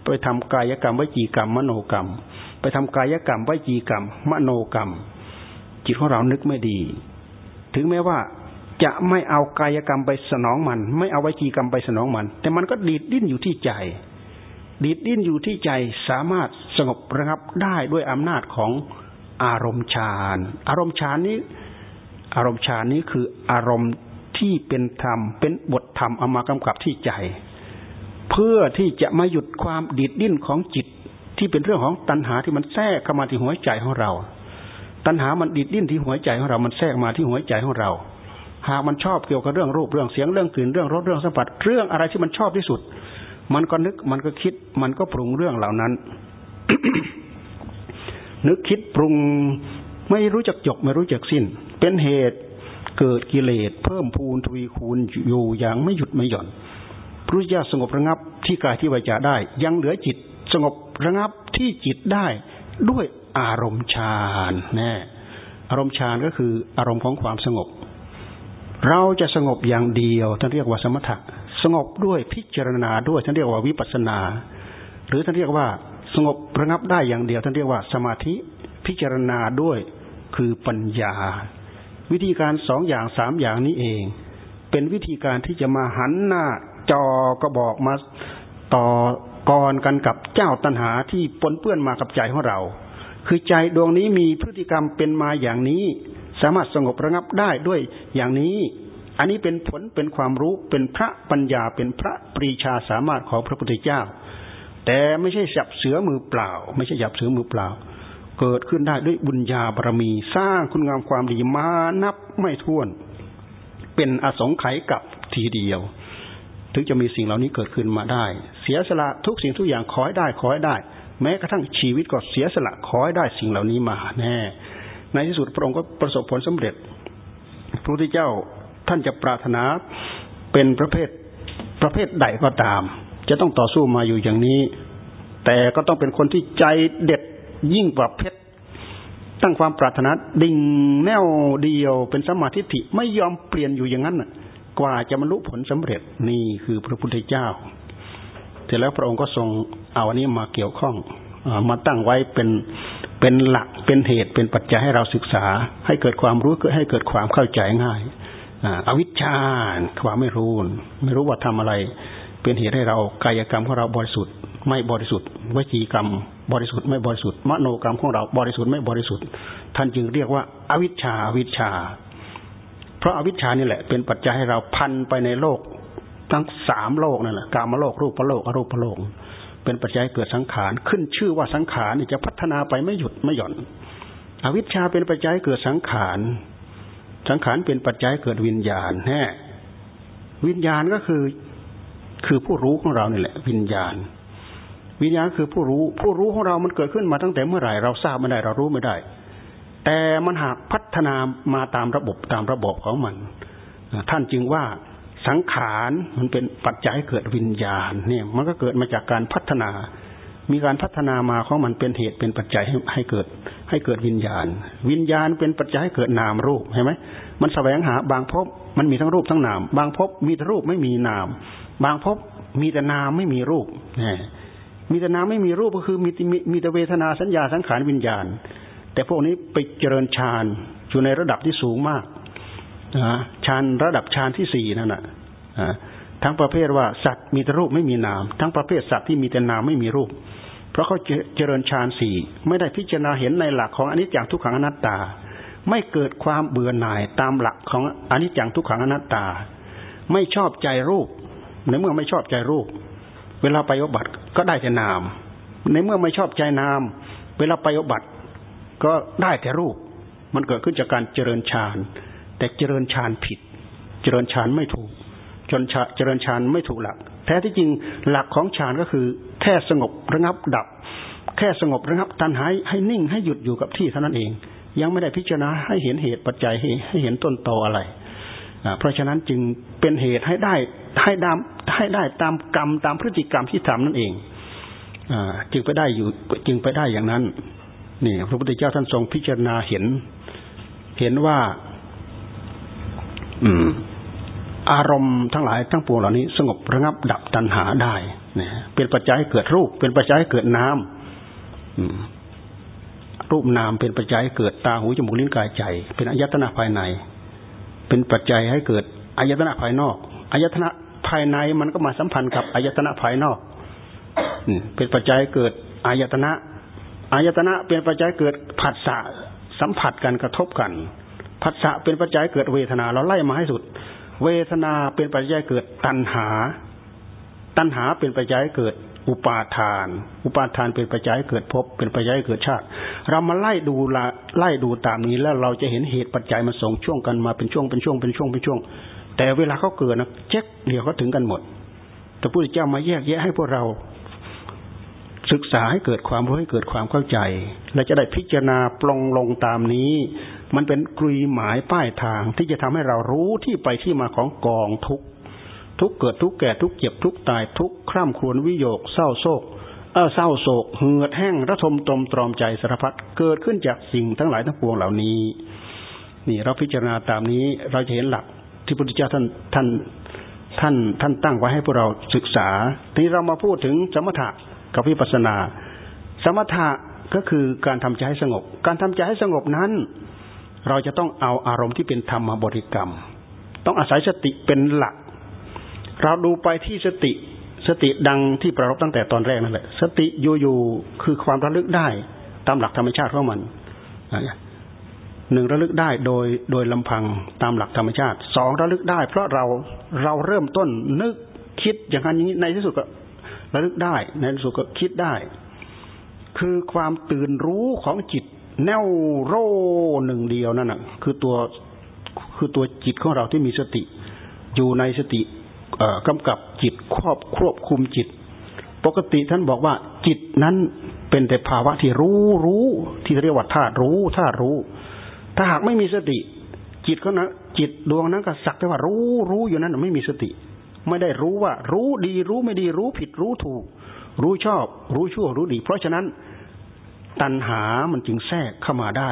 ไปทำกายกรรมวิจีกรรมมโนกรรม ไปทำกายกรรมวิจีกรรม มโนกรรม จิตของเรานึกไม่ดี ถึงแม้ว่าจะไม่เอากายกรรมไปสนองมัน ไม่เอาวิจีกรรมไปสนองมัน แต่มันก็ดีดดิ้นอยู่ที่ใจ ดีดดิ้นอยู่ที่ใจสามารถสงบระงับได้ด้วยอำนาจของอารมณ์ฌานอารมณ์ฌานนี้ อารมณ์ฌานนี้คืออารมณ์ที่เป็นธรรม เป็นบทธรรมเอามากำกับที่ใจ เพื่อที่จะมาหยุดความดีดดิ้นของจิต ที่เป็นเรื่องของตัณหาที่มันแทรกเข้ามาที่หัวใจของเรา ตัณหามันดีดดิ้นที่หัวใจของเรา มันแทรกมาที่หัวใจของเรา หากมันชอบเกี่ยวกับเรื่องรูปเรื่องเสียงเรื่องกลิ่นเรื่องรสเรื่องสัมผัสเรื่องอะไรที่มันชอบที่สุด มันก็นึกมันก็คิด มันก็ปรุงเรื่องเหล่านั้น นึกคิดปรุงไม่รู้จักจบไม่รู้จักสิ้น เป็นเหตุเกิดกิเลสเพิ่มพูนทวีคูณอยู่อย่างไม่หยุดไม่หย่อนพระเจ้าสงบระงับที่กายที่วาจาได้ ยังเหลือจิตสงบ ระงับที่จิตได้ด้วยอารมณ์ฌานน่อารมณ์ฌานก็คืออารมณ์ของความสงบ เราจะสงบอย่างเดียวท่านเรียกว่าสมถะสงบด้วยพิจารณาด้วยท่านเรียกว่าวิปัสนา หรือท่านเรียกว่าสงบระงับได้อย่างเดียวท่านเรียกว่าสมาธิพิจารณาด้วยคือปัญญา วิธีการสองอย่างสามอย่างนี้เอง เป็นวิธีการที่จะมาหันหน้าจอกระบอกมาต่อ กรกันกับเจ้าตัณหาที่ปนเปื้อนมากับใจของเรา คือใจดวงนี้มีพฤติกรรมเป็นมาอย่างนี้ สามารถสงบระงับได้ด้วยอย่างนี้ อันนี้เป็นผลเป็นความรู้เป็นพระปัญญาเป็นพระปรีชาสามารถของพระพุทธเจ้า แต่ไม่ใช่จับเสือมือเปล่า ไม่ใช่จับเสือมือเปล่า เกิดขึ้นได้ด้วยบุญญาบารมี สร้างคุณงามความดีมานับไม่ถ้วน เป็นอสงไขยกับทีเดียว ถึงจะมีสิ่งเหล่านี้เกิดขึ้นมาได้ สียสละทุกสิ่งทุกอย่างขอให้ได้ขอให้ได้ แม้กระทั่งชีวิตก็เสียสละขอให้ได้สิ่งเหล่านี้มาแน่ในที่สุดพระองค์ก็ประสบผลสำเร็จ พระพุทธเจ้าท่านจะปรารถนาเป็นประเภทประเภทใดก็ตาม จะต้องต่อสู้มาอยู่อย่างนี้ แต่ก็ต้องเป็นคนที่ใจเด็ดยิ่งกว่าเพชรตั้งความปรารถนาดิ่งแนวเดียวเป็นสมาธิิไม่ยอมเปลี่ยนอยู่อย่างนั้นกว่าจะบรรลุผลสำเร็จนี่คือพระพุทธเจ้า เสร็จแล้วพระองค์ก็ทรงเอาอันนี้มาเกี่ยวข้องมาตั้งไว้เป็นเป็นหลักเป็นเหตุเป็นปัจจัยให้เราศึกษา ให้เกิดความรู้เกิดให้เกิดความเข้าใจง่ายอวิชชาความไม่รู้ ไม่รู้ว่าทำอะไร เป็นเหตุให้เรากายกรรมของเราบริสุทธิ์ ไม่บริสุทธิ์วจีกรรม บริสุทธิ์ไม่บริสุทธิ์มโนกรรมของเราบริสุทธิ์ไม่บริสุทธิ์ ท่านจึงเรียกว่าอาวิชชาอวิชชา เพราะอาวิชชานี่แหละเป็นปัจจัยให้เราพันไปในโลก ทั้งสามโลกนั่นแหละกามโลกรูปโลกอรูปโลก เป็นปัจจัยเกิดสังขารขึ้นชื่อว่าสังขารนี่จะพัฒนาไปไม่หยุดไม่หย่อน อวิชชาเป็นปัจจัยเกิดสังขาร สังขารเป็นปัจจัยเกิดวิญญาณแน่วิญญาณก็คือคือผู้รู้ของเรานี่แหละ วิญญาณ วิญญาณคือผู้รู้ ผู้รู้ของเรามันเกิดขึ้นมาตั้งแต่เมื่อไหร่เราทราบไม่ได้เรารู้ไม่ได้ แต่มันหากพัฒนามาตามระบบตามระบบของมัน ท่านจึงว่า สังขารมันเป็นปัจจัยเกิดวิญญาณ เนี่ย มันก็เกิดมาจากการพัฒนา มีการพัฒนามาของมันเป็นเหตุเป็นปัจจัยให้ให้เกิด ให้เกิดวิญญาณ วิญญาณเป็นปัจจัยให้เกิดนามรูปเห็นไหมมันแสวงหาบางภพมันมีทั้งรูปทั้งนาม บางภพมีแต่รูปไม่มีนาม บางภพมีแต่นามไม่มีรูปนี่มีแต่นามไม่มีรูปก็คือมีมีแต่เวทนาสัญญาสังขารวิญญาณ แต่พวกนี้ไปเจริญฌานอยู่ในระดับที่สูงมาก ฌานระดับฌานที่สี่นั่นแหะทั้งประเภทว่าสัตว์มีแต่รูปไม่มีนาม ทั้งประเภทสัตว์ที่มีแต่นามไม่มีรูป เพราะเขาเจริญฌานสี่ไม่ได้พิจารณาเห็นในหลักของอนิจจังทุกขังอนัตตา ไม่เกิดความเบื่อหน่ายตามหลักของอนิจจังทุกขังอนัตตา ไม่ชอบใจรูป ในเมื่อไม่ชอบใจรูป เวลาไปอบัติก็ได้แต่นาม ในเมื่อไม่ชอบใจนาม เวลาไปอบัติก็ได้แต่รูป มันเกิดขึ้นจากการเจริญฌาน แต่เจริญฌานผิด เจริญฌานไม่ถูกจนเจริญฌานไม่ถูกหลัก แท้ที่จริงหลักของฌานก็คือ แค่สงบระงับดับ แค่สงบระงับตัณหายให้นิ่งให้หยุดอยู่กับที่เท่านั้นเอง ยังไม่ได้พิจารณาให้เห็นเหตุปัจจัยให้ให้เห็นต้นตออะไรเพราะฉะนั้นจึงเป็นเหตุให้ได้ให้ดามให้ได้ตามกรรมตามพฤติกรรมที่ทำนั่นเองอจึงไปได้อยู่จึงไปได้อย่างนั้นนี่พระพุทธเจ้าท่านทรงพิจารณาเห็น เห็นว่า อืม อารมณ์ทั้งหลายทั้งปวงเหล่านี้ สงบระงับดับตัณหาได้เนี่ยเป็นปัจจัยให้เกิดรูป เป็นปัจจัยให้เกิดน้ำรูปนามเป็นปัจจัยให้เกิดตาหูจมูกลิ้นกายใจ เป็นอายตนะภายใน เป็นปัจจัยให้เกิดอายตนะภายนอกอายตนะภายในมันก็มาสัมพันธ์กับอายตนะภายนอกเป็นปัจจัยเกิดอายตนะอายตนะเป็นปัจจัยเกิดผัสสะสัมผัสกันกระทบกัน ผัสสะเป็นปัจจัยเกิดเวทนา เราไล่มาให้สุด เวทนาเป็นปัจจัยเกิดตัณหา ตัณหาเป็นปัจจัยเกิดอุปาทาน อุปาทานเป็นปัจจัยเกิดภพเป็นปัจจัยเกิดชาติ เรามาไล่ดูละไล่ดูตามนี้แล้วเราจะเห็นเหตุปัจจัยมันส่งช่วงกันมาเป็นช่วงเป็นช่วงเป็นช่วงเป็นช่วง แต่เวลาเขาเกิดนะเจ๊กเดี๋ยวเขาถึงกันหมดแต่พระพุทธเจ้ามาแยกแยะให้พวกเราศึกษาให้เกิดความรู้ให้เกิดความเข้าใจ และจะได้พิจารณาปลงลงตามนี้ มันเป็นกลุยหมายป้ายทางที่จะทำให้เรารู้ที่ไปที่มาของกองทุกทุกเกิดทุกแก่ทุกเจ็บทุกตายทุกคร่ำครวญวิโยกเศร้าโศกเออเศร้าโศกเหือดแห้งระทมตมตรอมใจสารพัดเกิดขึ้นจากสิ่งทั้งหลายทั้งปวงเหล่านี้ นี่เราพิจารณาตามนี้เราจะเห็นหลักที่พระพุทธเจ้าท่านท่านท่านท่านตั้งไว้ให้พวกเราศึกษา ทีนี้เรามาพูดถึงสมถะกับวิปัสนา สมถะก็คือการทำใจให้สงบ การทำใจให้สงบนั้น เราจะต้องเอาอารมณ์ที่เป็นธรรมมาบริกรรม ต้องอาศัยสติเป็นหลัก เราดูไปที่สติสติดังที่ประรบตั้งแต่ตอนแรกนั่นแหละ สติอยู่ๆคือความระลึกได้ ตามหลักธรรมชาติของมันหนึ่งระลึกได้โดยโดยลำพังตามหลักธรรมชาติสองระลึกได้ เพราะเราเราเริ่มต้นนึกคิดอย่างนั้นอย่างนี้ในที่สุดก็ระลึกได้ ในที่สุดก็คิดได้ คือความตื่นรู้ของจิต แนวโรหนึ่งเดียวนั่นน่ะ คือตัวคือตัวจิตของเราที่มีสติ อยู่ในสติกำกับจิตควบควบคุมจิต ปกติท่านบอกว่า จิตนั้นเป็นแต่ภาวะที่รู้รู้ที่เรียกว่าธาตุรู้ธาตุรู้ ถ้าหากไม่มีสติ จิตเขานะจิตดวงนั้นก็สักแต่ว่ารู้รู้อยู่นั้นไม่มีสติ ไม่ได้รู้ว่า รู้ดีรู้ไม่ดีรู้ผิดรู้ถูก รู้ชอบ รู้ชั่วรู้ดี เพราะฉะนั้น ตัณหามันจึงแทรกเข้ามาได้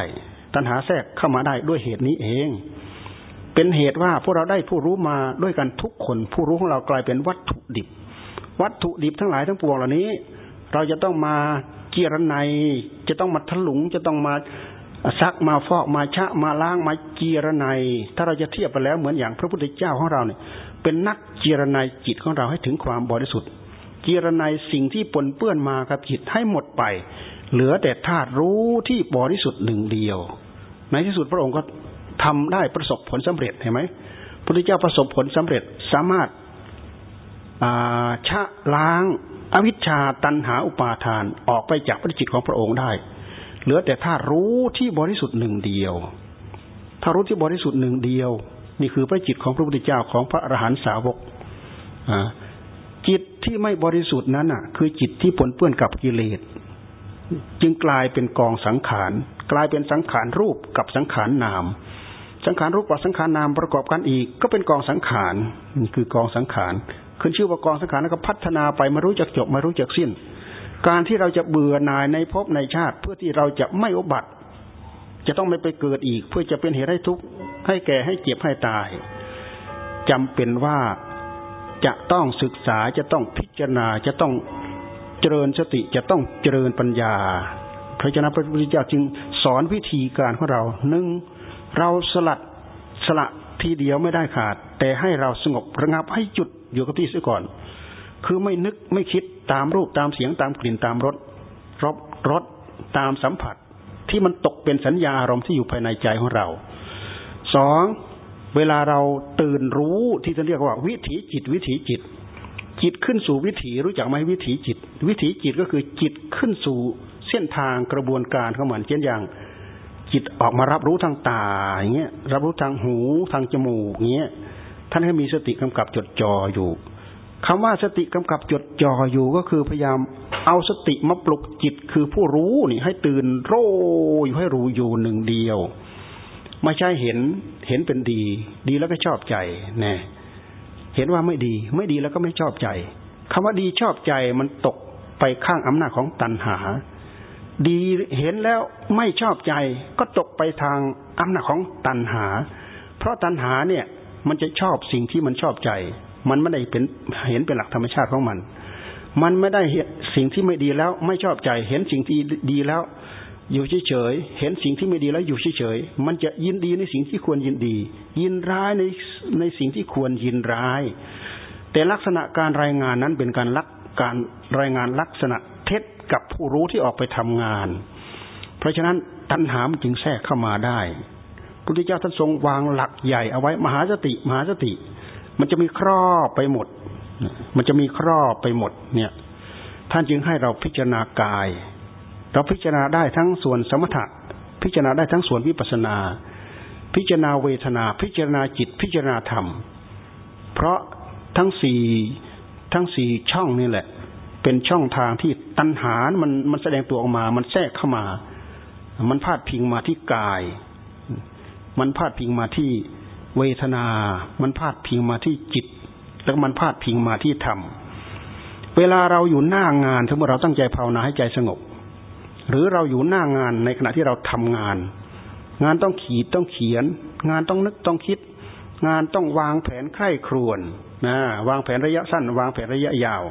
ตัณหาแทรกเข้ามาได้ด้วยเหตุนี้เอง เป็นเหตุว่าพวกเราได้ผู้รู้มาด้วยกันทุกคน ผู้รู้ของเรากลายเป็นวัตถุดิบ วัตถุดิบทั้งหลายทั้งปวงเหล่านี้ เราจะต้องมาเกียรไนจะต้องมาถลุงจะต้องมาซักมาฟอกมาชะมาล้างมาเจียรไนถ้าเราจะเทียบไปแล้วเหมือนอย่างพระพุทธเจ้าของเราเนี่ย เป็นนักเจียรไนจิตของเราให้ถึงความบริสุทธิ์เจียรไนสิ่งที่ปนเปื้อนมากับจิตให้หมดไป เหลือแต่ธาตุรู้ที่บริสุทธิ์หนึ่งเดียว ในที่สุดพระองค์ก็ทำได้ประสบผลสำเร็จเห็นไหมพระพุทธเจ้าประสบผลสำเร็จสามารถชะล้างอวิชชาตันหาอุปาทานออกไปจากพระจิตของพระองค์ได้ เหลือแต่ถ้ารู้ที่บริสุทธิ์หนึ่งเดียวถ้ารู้ที่บริสุทธิ์หนึ่งเดียว นี่คือพระจิตของพระพุทธเจ้าของพระอรหันตสาวกจิตที่ไม่บริสุทธิ์นั้นอะ คือจิตที่ปนเปื้อนกับกิเลส จึงกลายเป็นกองสังขาร กลายเป็นสังขารรูปกับสังขารนาม สังขารรูปกับสังขารนามประกอบกันอีก ก็เป็นกองสังขารนี่คือกองสังขารขึ้นชื่อว่ากองสังขารแล้วก็พัฒนาไปไม่รู้จักจบไม่รู้จักสิ้น การที่เราจะเบื่อหน่ายในภพในชาติ เพื่อที่เราจะไม่อุบัติ จะต้องไม่ไปเกิดอีก เพื่อจะเป็นเหตุให้ทุกข์ให้แก่ให้เจ็บให้ตายจำเป็นว่าจะต้องศึกษาจะต้องพิจารณาจะต้อง จริญสติจะต้องเจริญปัญญาพระเจ้าพระพุทธเจ้าจึงสอนวิธีการของเราหนึ่งเราสลัดสละทีเดียวไม่ได้ขาด แต่ให้เราสงบระงับให้จุดอยู่กับที่เสียก่อน คือไม่นึกไม่คิดตามรูปตามเสียงตามกลิ่นตามรสรบรสตามสัมผัส ที่มันตกเป็นสัญญาอารมณ์ที่อยู่ภายในใจของเราสองเวลาเราตื่นรู้ที่จะเรียกว่า วิถีจิตวิถีจิต จิตขึ้นสู่วิถีรู้จักไหมวิถีจิต วิถีจิตก็คือจิตขึ้นสู่เส้นทางกระบวนการของมันเช่นอย่าง จิตออกมารับรู้ทางตาอย่างเงี้ยรับรู้ทางหูทางจมูกอย่างเงี้ยท่านให้มีสติกำกับจดจ่ออยู่คำว่าสติกำกับจดจ่ออยู่ก็คือพยายามเอาสติมาปลุกจิตคือผู้รู้นี่ให้ตื่นโรอยู่ให้รู้อยู่หนึ่งเดียว ไม่ใช่เห็นเห็นเป็นดี ดีแล้วก็ชอบใจแน่ เห็นว่าไม่ดี ไม่ดีแล้วก็ไม่ชอบใจคำว่าดีชอบใจมันตกไปข้างอำนาจของตัณหา ดีเห็นแล้วไม่ชอบใจ ก็ตกไปทางอำนาจของตัณหา เพราะตัณหาเนี่ย มันจะชอบสิ่งที่มันชอบใจ มันไม่ได้เป็นเห็นเป็นหลักธรรมชาติของมัน มันไม่ได้เห็นสิ่งที่ไม่ดีแล้วไม่ชอบใจ เห็นสิ่งที่ดีแล้ว อยู่เฉยๆ เห็นสิ่งที่ไม่ดีแล้วอยู่เฉยๆ มันจะยินดีในสิ่งที่ควรยินดี ยินร้ายในในสิ่งที่ควรยินร้าย แต่ลักษณะการรายงานนั้นเป็นการลักการรายงานลักษณะเท็จกับผู้รู้ที่ออกไปทำงาน เพราะฉะนั้นตัณหามจึงแทรกเข้ามาได้พุทธเจ้าท่านทรงวางหลักใหญ่เอาไว้มหาสติ มหาสติ มันจะมีครอบไปหมด มันจะมีครอบไปหมด เนี่ย ท่านจึงให้เราพิจารณากาย เราพิจารณาได้ทั้งส่วนสมถะ พิจารณาได้ทั้งส่วนวิปัสนา พิจารณาเวทนา พิจารณาจิต พิจารณาธรรม เพราะทั้งสี่ทั้งสี่ช่องนี่แหละ เป็นช่องทางที่ตัณหา มันมันแสดงตัวออกมา มันแทรกเข้ามา มันพาดพิงมาที่กาย มันพาดพิงมาที่เวทนา มันพาดพิงมาที่จิต แล้วมันพาดพิงมาที่ธรรม เวลาเราอยู่หน้างานสมมติเราตั้งใจภาวนาให้ใจสงบ หรือเราอยู่หน้างานในขณะที่เราทำงาน งานต้องขีดต้องเขียน งานต้องนึกต้องคิด งานต้องวางแผนไข้ครวนนะวางแผนระยะสั้น วางแผนระยะยาว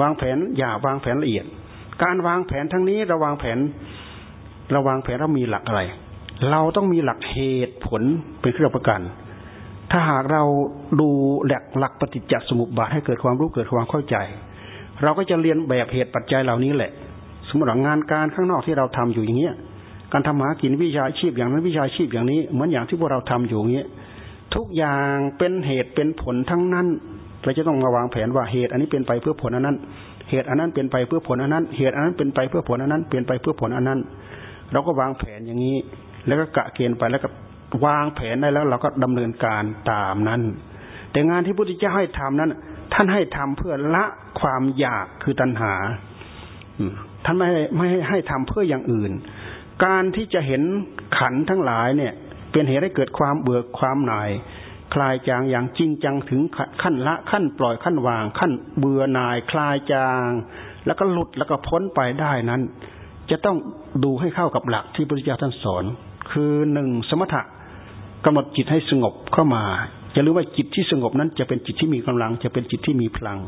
วางแผนหยาววางแผนละเอียด การวางแผนทั้งนี้เราวางแผนเราวางแผนเรามีหลักอะไร เราต้องมีหลักเหตุผลเป็นเครื่องประกัน ถ้าหากเราดูหลักหลักปฏิจจสมุปบาทให้เกิดความรู้เกิดความเข้าใจ เราก็จะเรียนแบบเหตุปัจจัยเหล่านี้แหละ สมมติงานการข้างนอกที่เราทำอยู่อย่างเงี้ย การทำหากินวิชาชีพอย่างนั้นวิชาชีพอย่างนี้ เหมือนอย่างที่พวกเราทำอยู่อย่างเงี้ยทุกอย่างเป็นเหตุเป็นผลทั้งนั้นเราจะต้องมาวางแผนว่าเหตุ อันนี้เป็นไปเพื่อผลอันนั้น เหตุอันนั้นเป็นไปเพื่อผลอันนั้น เหตุอันนั้นเป็นไปเพื่อผลอันนั้นเป็นไปเพื่อผลอันนั้น เราก็วางแผนอย่างนี้ แล้วก็กะเกณฑ์ไปแล้วก็วางแผนได้แล้ว เราก็ดำเนินการตามนั้น แต่งานที่พุทธเจ้าให้ทำนั้น ท่านให้ทำเพื่อละความอยากคือตัณหา ท่านไม่ให้ไม่ให้ให้ทำเพื่ออย่างอื่น การที่จะเห็นขันทั้งหลายเนี่ย เป็นเหตุให้เกิดความเบื่อความหน่าย คลายจางอย่างจริงจังถึงขั้นละขั้นปล่อยขั้นวาง ขั้นเบื่อหน่าย คลายจาง แล้วก็หลุดแล้วก็พ้นไปได้นั้น จะต้องดูให้เข้ากับหลักที่พระพุทธเจ้าท่านสอน คือหนึ่งสมถะกำหนดจิตให้สงบเข้ามาจะรู้ว่าจิตที่สงบนั้นจะเป็นจิตที่มีกำลัง จะเป็นจิตที่มีพลัง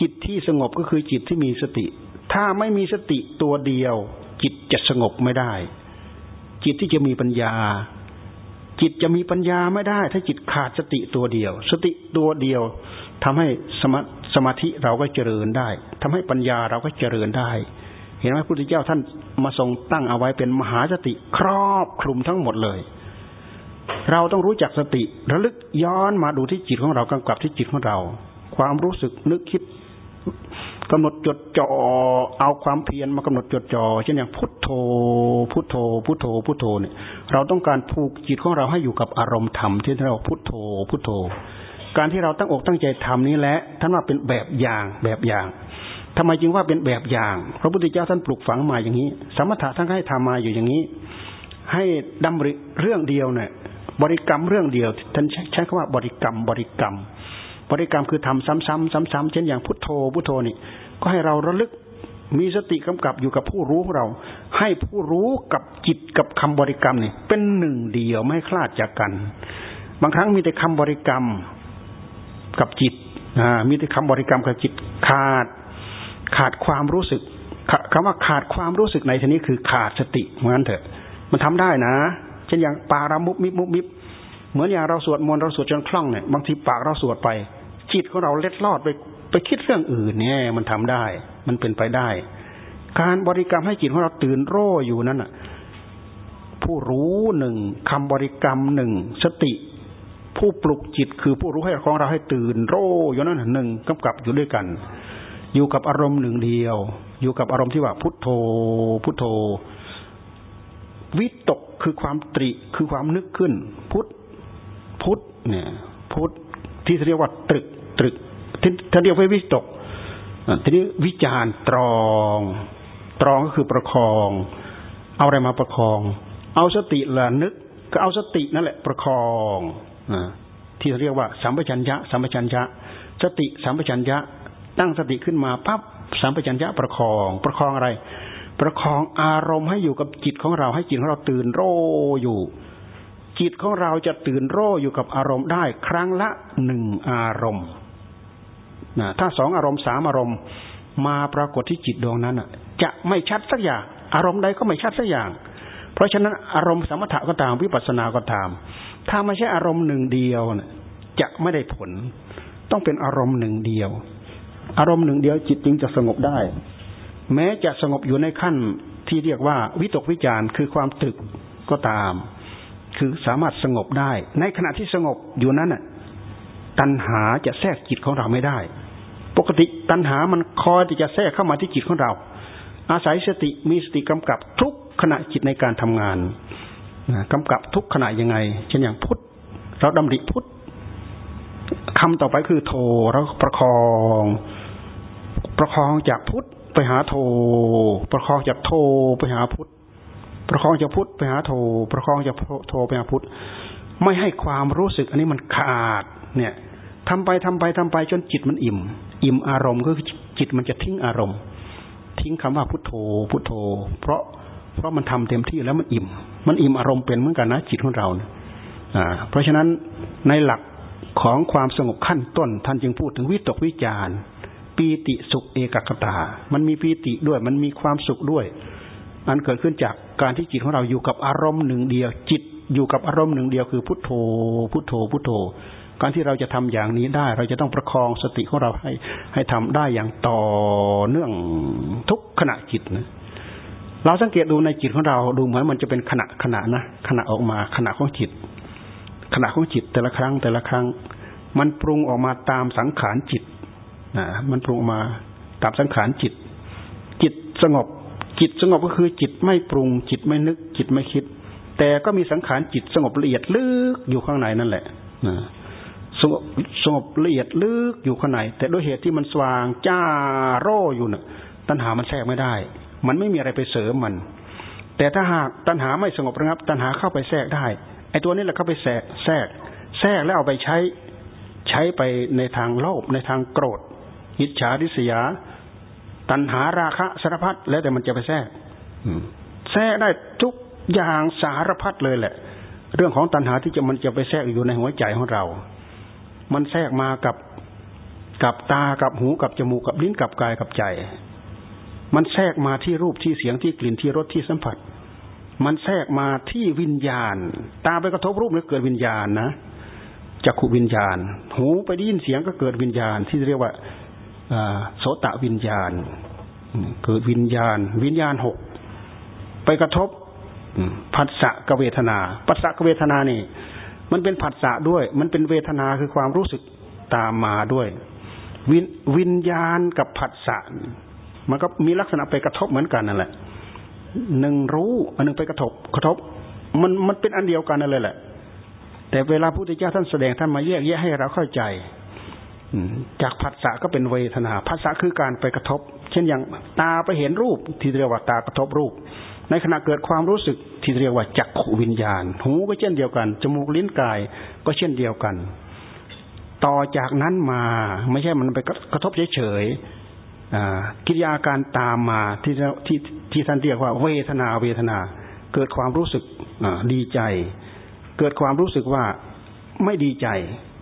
จิตที่สงบก็คือจิตที่มีสติ ถ้าไม่มีสติตัวเดียว จิตจะสงบไม่ได้ จิตที่จะมีปัญญา จิตจะมีปัญญาไม่ได้ ถ้าจิตขาดสติตัวเดียว สติตัวเดียวทำให้สมาสมาธิเราก็เจริญได้ทำให้ปัญญาเราก็เจริญได้ เห็นไหมพระพุทธเจ้าท่านมาทรงตั้งเอาไว้เป็นมหาสติครอบคลุมทั้งหมดเลยเราต้องรู้จักสติระลึกย้อนมาดูที่จิตของเรากำกับที่จิตของเรา ความรู้สึกนึกคิด กำหนดจดจ่อเอาความเพียรมากำหนดจดจ่อเช่นอย่างพุทโธ พุทโธ พุทโธ พุทโธเนี่ย เราต้องการผูกจิตของเราให้อยู่กับอารมณ์ธรรมที่เราพุทโธ พุทโธ การที่เราตั้งอกตั้งใจทำนี้แหละท่านว่าเป็นแบบอย่างแบบอย่างทำไมจึงว่าเป็นแบบอย่าง พระพุทธเจ้าท่านปลูกฝังมาอย่างนี้ สมถะท่านให้ทำมาอยู่อย่างนี้ ให้ดำริเรื่องเดียวเนี่ยบริกรรมเรื่องเดียวท่านใช้คำว่าบริกรรมบริกรรมบริกรรมคือทำซ้ำๆซ้ำๆเช่นอย่างพุทโธพุทโธนี่ ก็ให้เราระลึกมีสติกำกับอยู่กับผู้รู้ของเรา ให้ผู้รู้กับจิตกับคำบริกรรมเนี่ยเป็นหนึ่งเดียวไม่คลาดจากกัน บางครั้งมีแต่คำบริกรรมกับจิตมีแต่คำบริกรรมกับจิตขาด ขาดความรู้สึกคำว่าขาดความรู้สึกในที่นี้คือขาดสติเหมือนเถอะ มันทำได้นะ เช่นอย่างปากเรามุบมิบมุบมิบเหมือนอย่างเราสวดมนต์เราสวดจนคล่องเนี่ยบางทีปากเราสวดไป จิตของเราเล็ดลอดไป ไปคิดเรื่องอื่นเนี่ย มันทำได้ มันเป็นไปได้ การบริกรรมให้จิตของเราตื่นโร่อยู่นั้นอะ ผู้รู้หนึ่งคำบริกรรมหนึ่งสติ ผู้ปลุกจิตคือผู้รู้ให้ของเราให้ตื่นโร่อยู่นั้นหนึ่งกำกับอยู่ด้วยกัน อยู่กับอารมณ์หนึ่งเดียว อยู่กับอารมณ์ที่ว่าพุทโธ พุทโธ วิตกคือความตริคือความนึกขึ้น พุทพุทเนี่ย พุทที่เรียกว่าตรึกตรึก ท่านเรียกว่าวิตกทีนี้วิจารตรอง ตรองก็คือประคอง เอาอะไรมาประคอง เอาสติละนึก ก็เอาสตินั่นแหละ ประคองอที่เรียกว่า สัมปชัญญะ สัมปชัญญะ สติสัมปชัญญะ ตั้งสติขึ้นมาปั๊บสัมปชัญญะประคอง ประคองอะไร ประคองอารมณ์ให้อยู่กับจิตของเราให้จิตของเราตื่นโรอยู่ จิตของเราจะตื่นโรอยู่กับอารมณ์ได้ ครั้งละหนึ่งอารมณ์ นะถ้าสองอารมณ์สามอารมณ์มาปรากฏที่จิตดวงนั้นจะไม่ชัดสักอย่าง อารมณ์ใดก็ไม่ชัดสักอย่าง เพราะฉะนั้นอารมณ์สมถะก็ตามวิปัสสนาก็ตาม ถ้าไม่ใช่อารมณ์หนึ่งเดียวจะไม่ได้ผล ต้องเป็นอารมณ์หนึ่งเดียว อารมณ์หนึ่งเดียวจิตจึงจะสงบได้ แม้จะสงบอยู่ในขั้นที่เรียกว่าวิตกวิจารคือความตึกก็ตาม คือสามารถสงบได้ ในขณะที่สงบอยู่นั้น ตัณหาจะแทรกจิตของเราไม่ได้ ปกติตัณหามันคอยที่จะแทรกเข้ามาที่จิตของเรา อาศัยสติมีสติกำกับทุกขณะจิตในการทำงานกำกับทุกขณะยังไง เช่นอย่างพุทธเราดำริพุทธคำต่อไปคือโทเราประคอง ประคองจากพุทธไปหาโท ประคองจากโทไปหาพุทธประคองจากพุทธไปหาโท ประคองจากโทไปหาพุทธไม่ให้ความรู้สึก อันนี้มันขาด เนี่ยทำไปทำไปทำไปจนจิตมันอิ่ม อิ่มอารมณ์ก็คือจิตมันจะทิ้งอารมณ์ ทิ้งคำว่าพุทโธ พุทโธ เพราะเพราะมันทำเต็มที่แล้วมันอิ่ม มันอิ่มอารมณ์เป็นเหมือนกันนะจิตของเราอ่าเพราะฉะนั้นในหลักของความสงบขั้นต้น ท่านจึงพูดถึงวิตกวิจารปีติสุขเอกกตา มันมีปีติด้วย มันมีความสุขด้วย อันเกิดขึ้นจากการที่จิตของเราอยู่กับอารมณ์หนึ่งเดียว จิตอยู่กับอารมณ์หนึ่งเดียวคือพุทโธ พุทโธ พุทโธ การที่เราจะทำอย่างนี้ได้ เราจะต้องประคองสติของเราให้ให้ทำได้อย่างต่อเนื่องทุกขณะจิตนะเราสังเกตดูในจิตของเราดูเหมือนมันจะเป็นขณะขณะนะขณะออกมาขณะของจิต ขณะของจิตแต่ละครั้งแต่ละครั้ง มันปรุงออกมาตามสังขารจิตนะมันปรุงออกมาตามสังขารจิต จิตสงบ จิตสงบก็คือจิตไม่ปรุง จิตไม่นึก จิตไม่คิด แต่ก็มีสังขารจิตสงบละเอียดลึกอยู่ข้างในนั่นแหละนะ สงบสงบละเอียดลึกอยู่ข้างในแต่ด้วยเหตุที่มันสว่างจ้าโร่อยู่เน่ะ ตัณหามันแทรกไม่ได้ มันไม่มีอะไรไปเสริมมัน แต่ถ้าหากตัณหาไม่สงบระงับ ตัณหาเข้าไปแทรกได้ไอ้ตัวนี้แหละเข้าไปแทรกแทรกแทรกแล้วเอาไปใช้ใช้ไปในทางโลภในทางโกรธอิจฉาริษยา ตัณหาราคะสารพัดแล้วแต่มันจะไปแทรกแทรกได้ทุกอย่างสารพัดเลยแหละ เรื่องของตัณหาที่จะมันจะไปแทรกอยู่ในหัวใจของเรา มันแทรกมากับกับตากับหูกับจมูกกับลิ้นกับกายกับใจ มันแทรกมาที่รูปที่เสียงที่กลิ่นที่รสที่สัมผัส มันแทรกมาที่วิญญาณ ตาไปกระทบรูปแล้วเกิดวิญญาณนะจักขุวิญญาณ หูไปได้ยินเสียงก็เกิดวิญญาณที่เรียกว่าโสตวิญญาณ เกิดวิญญาณ วิญญาณหกไปกระทบผัสสะกเวทนาผัสสะกเวทนานี่ มันเป็นผัสสะด้วย มันเป็นเวทนาคือความรู้สึกตามมาด้วย วิวิญญาณกับผัสสะมันก็มีลักษณะไปกระทบเหมือนกันนั่นแหละหนึ่งรู้อันหนึ่งไปกระทบกระทบ มันมันเป็นอันเดียวกันนั่นเลยแหละ แต่เวลาพระพุทธเจ้าท่านแสดงท่านมาแยกแยะให้เราเข้าใจจากผัสสะก็เป็นเวทนาผัสสะคือการไปกระทบ เช่นอย่างตาไปเห็นรูปที่เรียกว่าตากระทบรูป ในขณะเกิดความรู้สึกที่เรียกว่าจักขวิญญาณ หูก็เช่นเดียวกัน จมูกลิ้นกายก็เช่นเดียวกัน ต่อจากนั้นมาไม่ใช่มันไปกระทบเฉยๆกิริยาการตามมาที่ที่ที่ท่านเรียกว่าเวทนาเวทนา เกิดความรู้สึกดีใจ เกิดความรู้สึกว่าไม่ดีใจ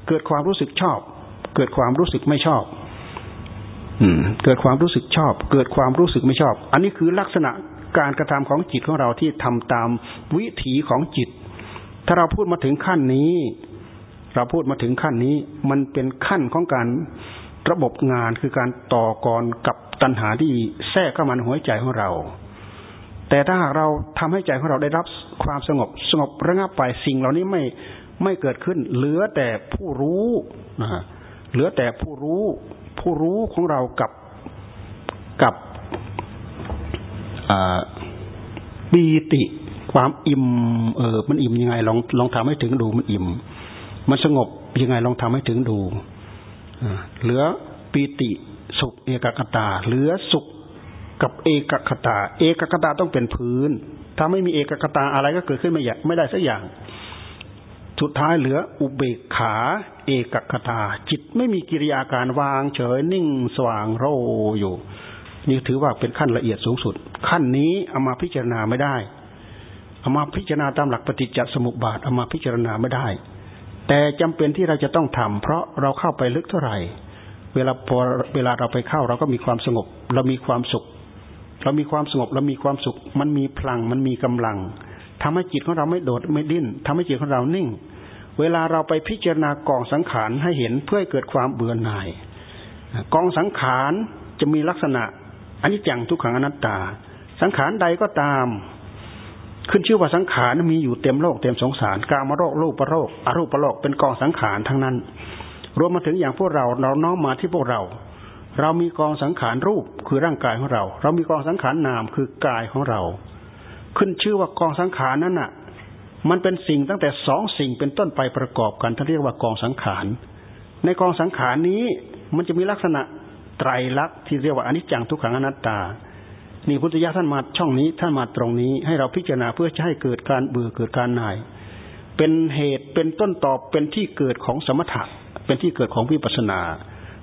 เกิดความรู้สึกชอบ เกิดความรู้สึกไม่ชอบเกิดความรู้สึกชอบ เกิดความรู้สึกไม่ชอบ อันนี้คือลักษณะ การกระทำของจิตของเราที่ทำตามวิถีของจิต ถ้าเราพูดมาถึงขั้นนี้ เราพูดมาถึงขั้นนี้ มันเป็นขั้นของการระบบงานคือการต่อกรกับตัณหาที่แทรกเข้ามาในหัวใจของเรา แต่ถ้าหากเราทำให้ใจของเราได้รับความสงบสงบระงับไปสิ่งเหล่านี้ไม่ไม่เกิดขึ้น เหลือแต่ผู้รู้นะฮะเหลือแต่ผู้รู้ ผู้รู้ของเรากับกับ ปีติความอิ่ม เออ มันอิ่มยังไง ลองลองทำให้ถึงดูมันอิ่ม มันสงบยังไงลองทำให้ถึงดูเหลือปีติสุขเอกคตา เหลือสุขกับเอกคตา เอกคตาต้องเป็นพื้น ถ้าไม่มีเอกคตาอะไรก็เกิดขึ้นไม่อยากไม่ได้สักอย่าง สุดท้ายเหลืออุเบกขา เอกคตา จิตไม่มีกิริยาการวางเฉยนิ่งสว่างโรอยู่ นี่ถือว่าเป็นขั้นละเอียดสูงสุด ขั้นนี้เอามาพิจารณาไม่ได้เอามาพิจารณาตามหลักปฏิจจสมุปบาทเอามาพิจารณาไม่ได้ แต่จำเป็นที่เราจะต้องทำเพราะเราเข้าไปลึกเท่าไหร่ เวลาพอเวลาเราไปเข้าเราก็มีความสงบ เรามีความสุข เรามีความสงบเรามีความสุข มันมีพลังมันมีกำลังทำให้จิตของเราไม่โดดไม่ดิ้นทำให้จิตของเรานิ่ง เวลาเราไปพิจารณากองสังขารให้เห็นเพื่อให้เกิดความเบื่อหน่ายกองสังขารจะมีลักษณะ อันนี้จังทุกขังอนัตตา สังขารใดก็ตาม ขึ้นชื่อว่าสังขารมีอยู่เต็มโลกเต็มสงสารกามโรครูปโรคอรูปโรคเป็นกองสังขารทั้งนั้น รวมมาถึงอย่างพวกเราเราน้อมมาที่พวกเรา เรามีกองสังขารรูปคือร่างกายของเรา เรามีกองสังขารนามคือกายของเรา ขึ้นชื่อว่ากองสังขารนั้นน่ะ มันเป็นสิ่งตั้งแต่สองสิ่งเป็นต้นไปประกอบกันท่านเรียกว่ากองสังขารในกองสังขารนี้มันจะมีลักษณะ ไตรลักษณ์ที่เรียกว่าอนิจจังทุกขังอนัตตา นี่พุทธญาท่านมาช่องนี้ท่านมาตรงนี้ให้เราพิจารณาเพื่อจะให้เกิดการเบื่อเกิดการหน่าย เป็นเหตุเป็นต้นตอบเป็นที่เกิดของสมถะเป็นที่เกิดของวิปัสสนา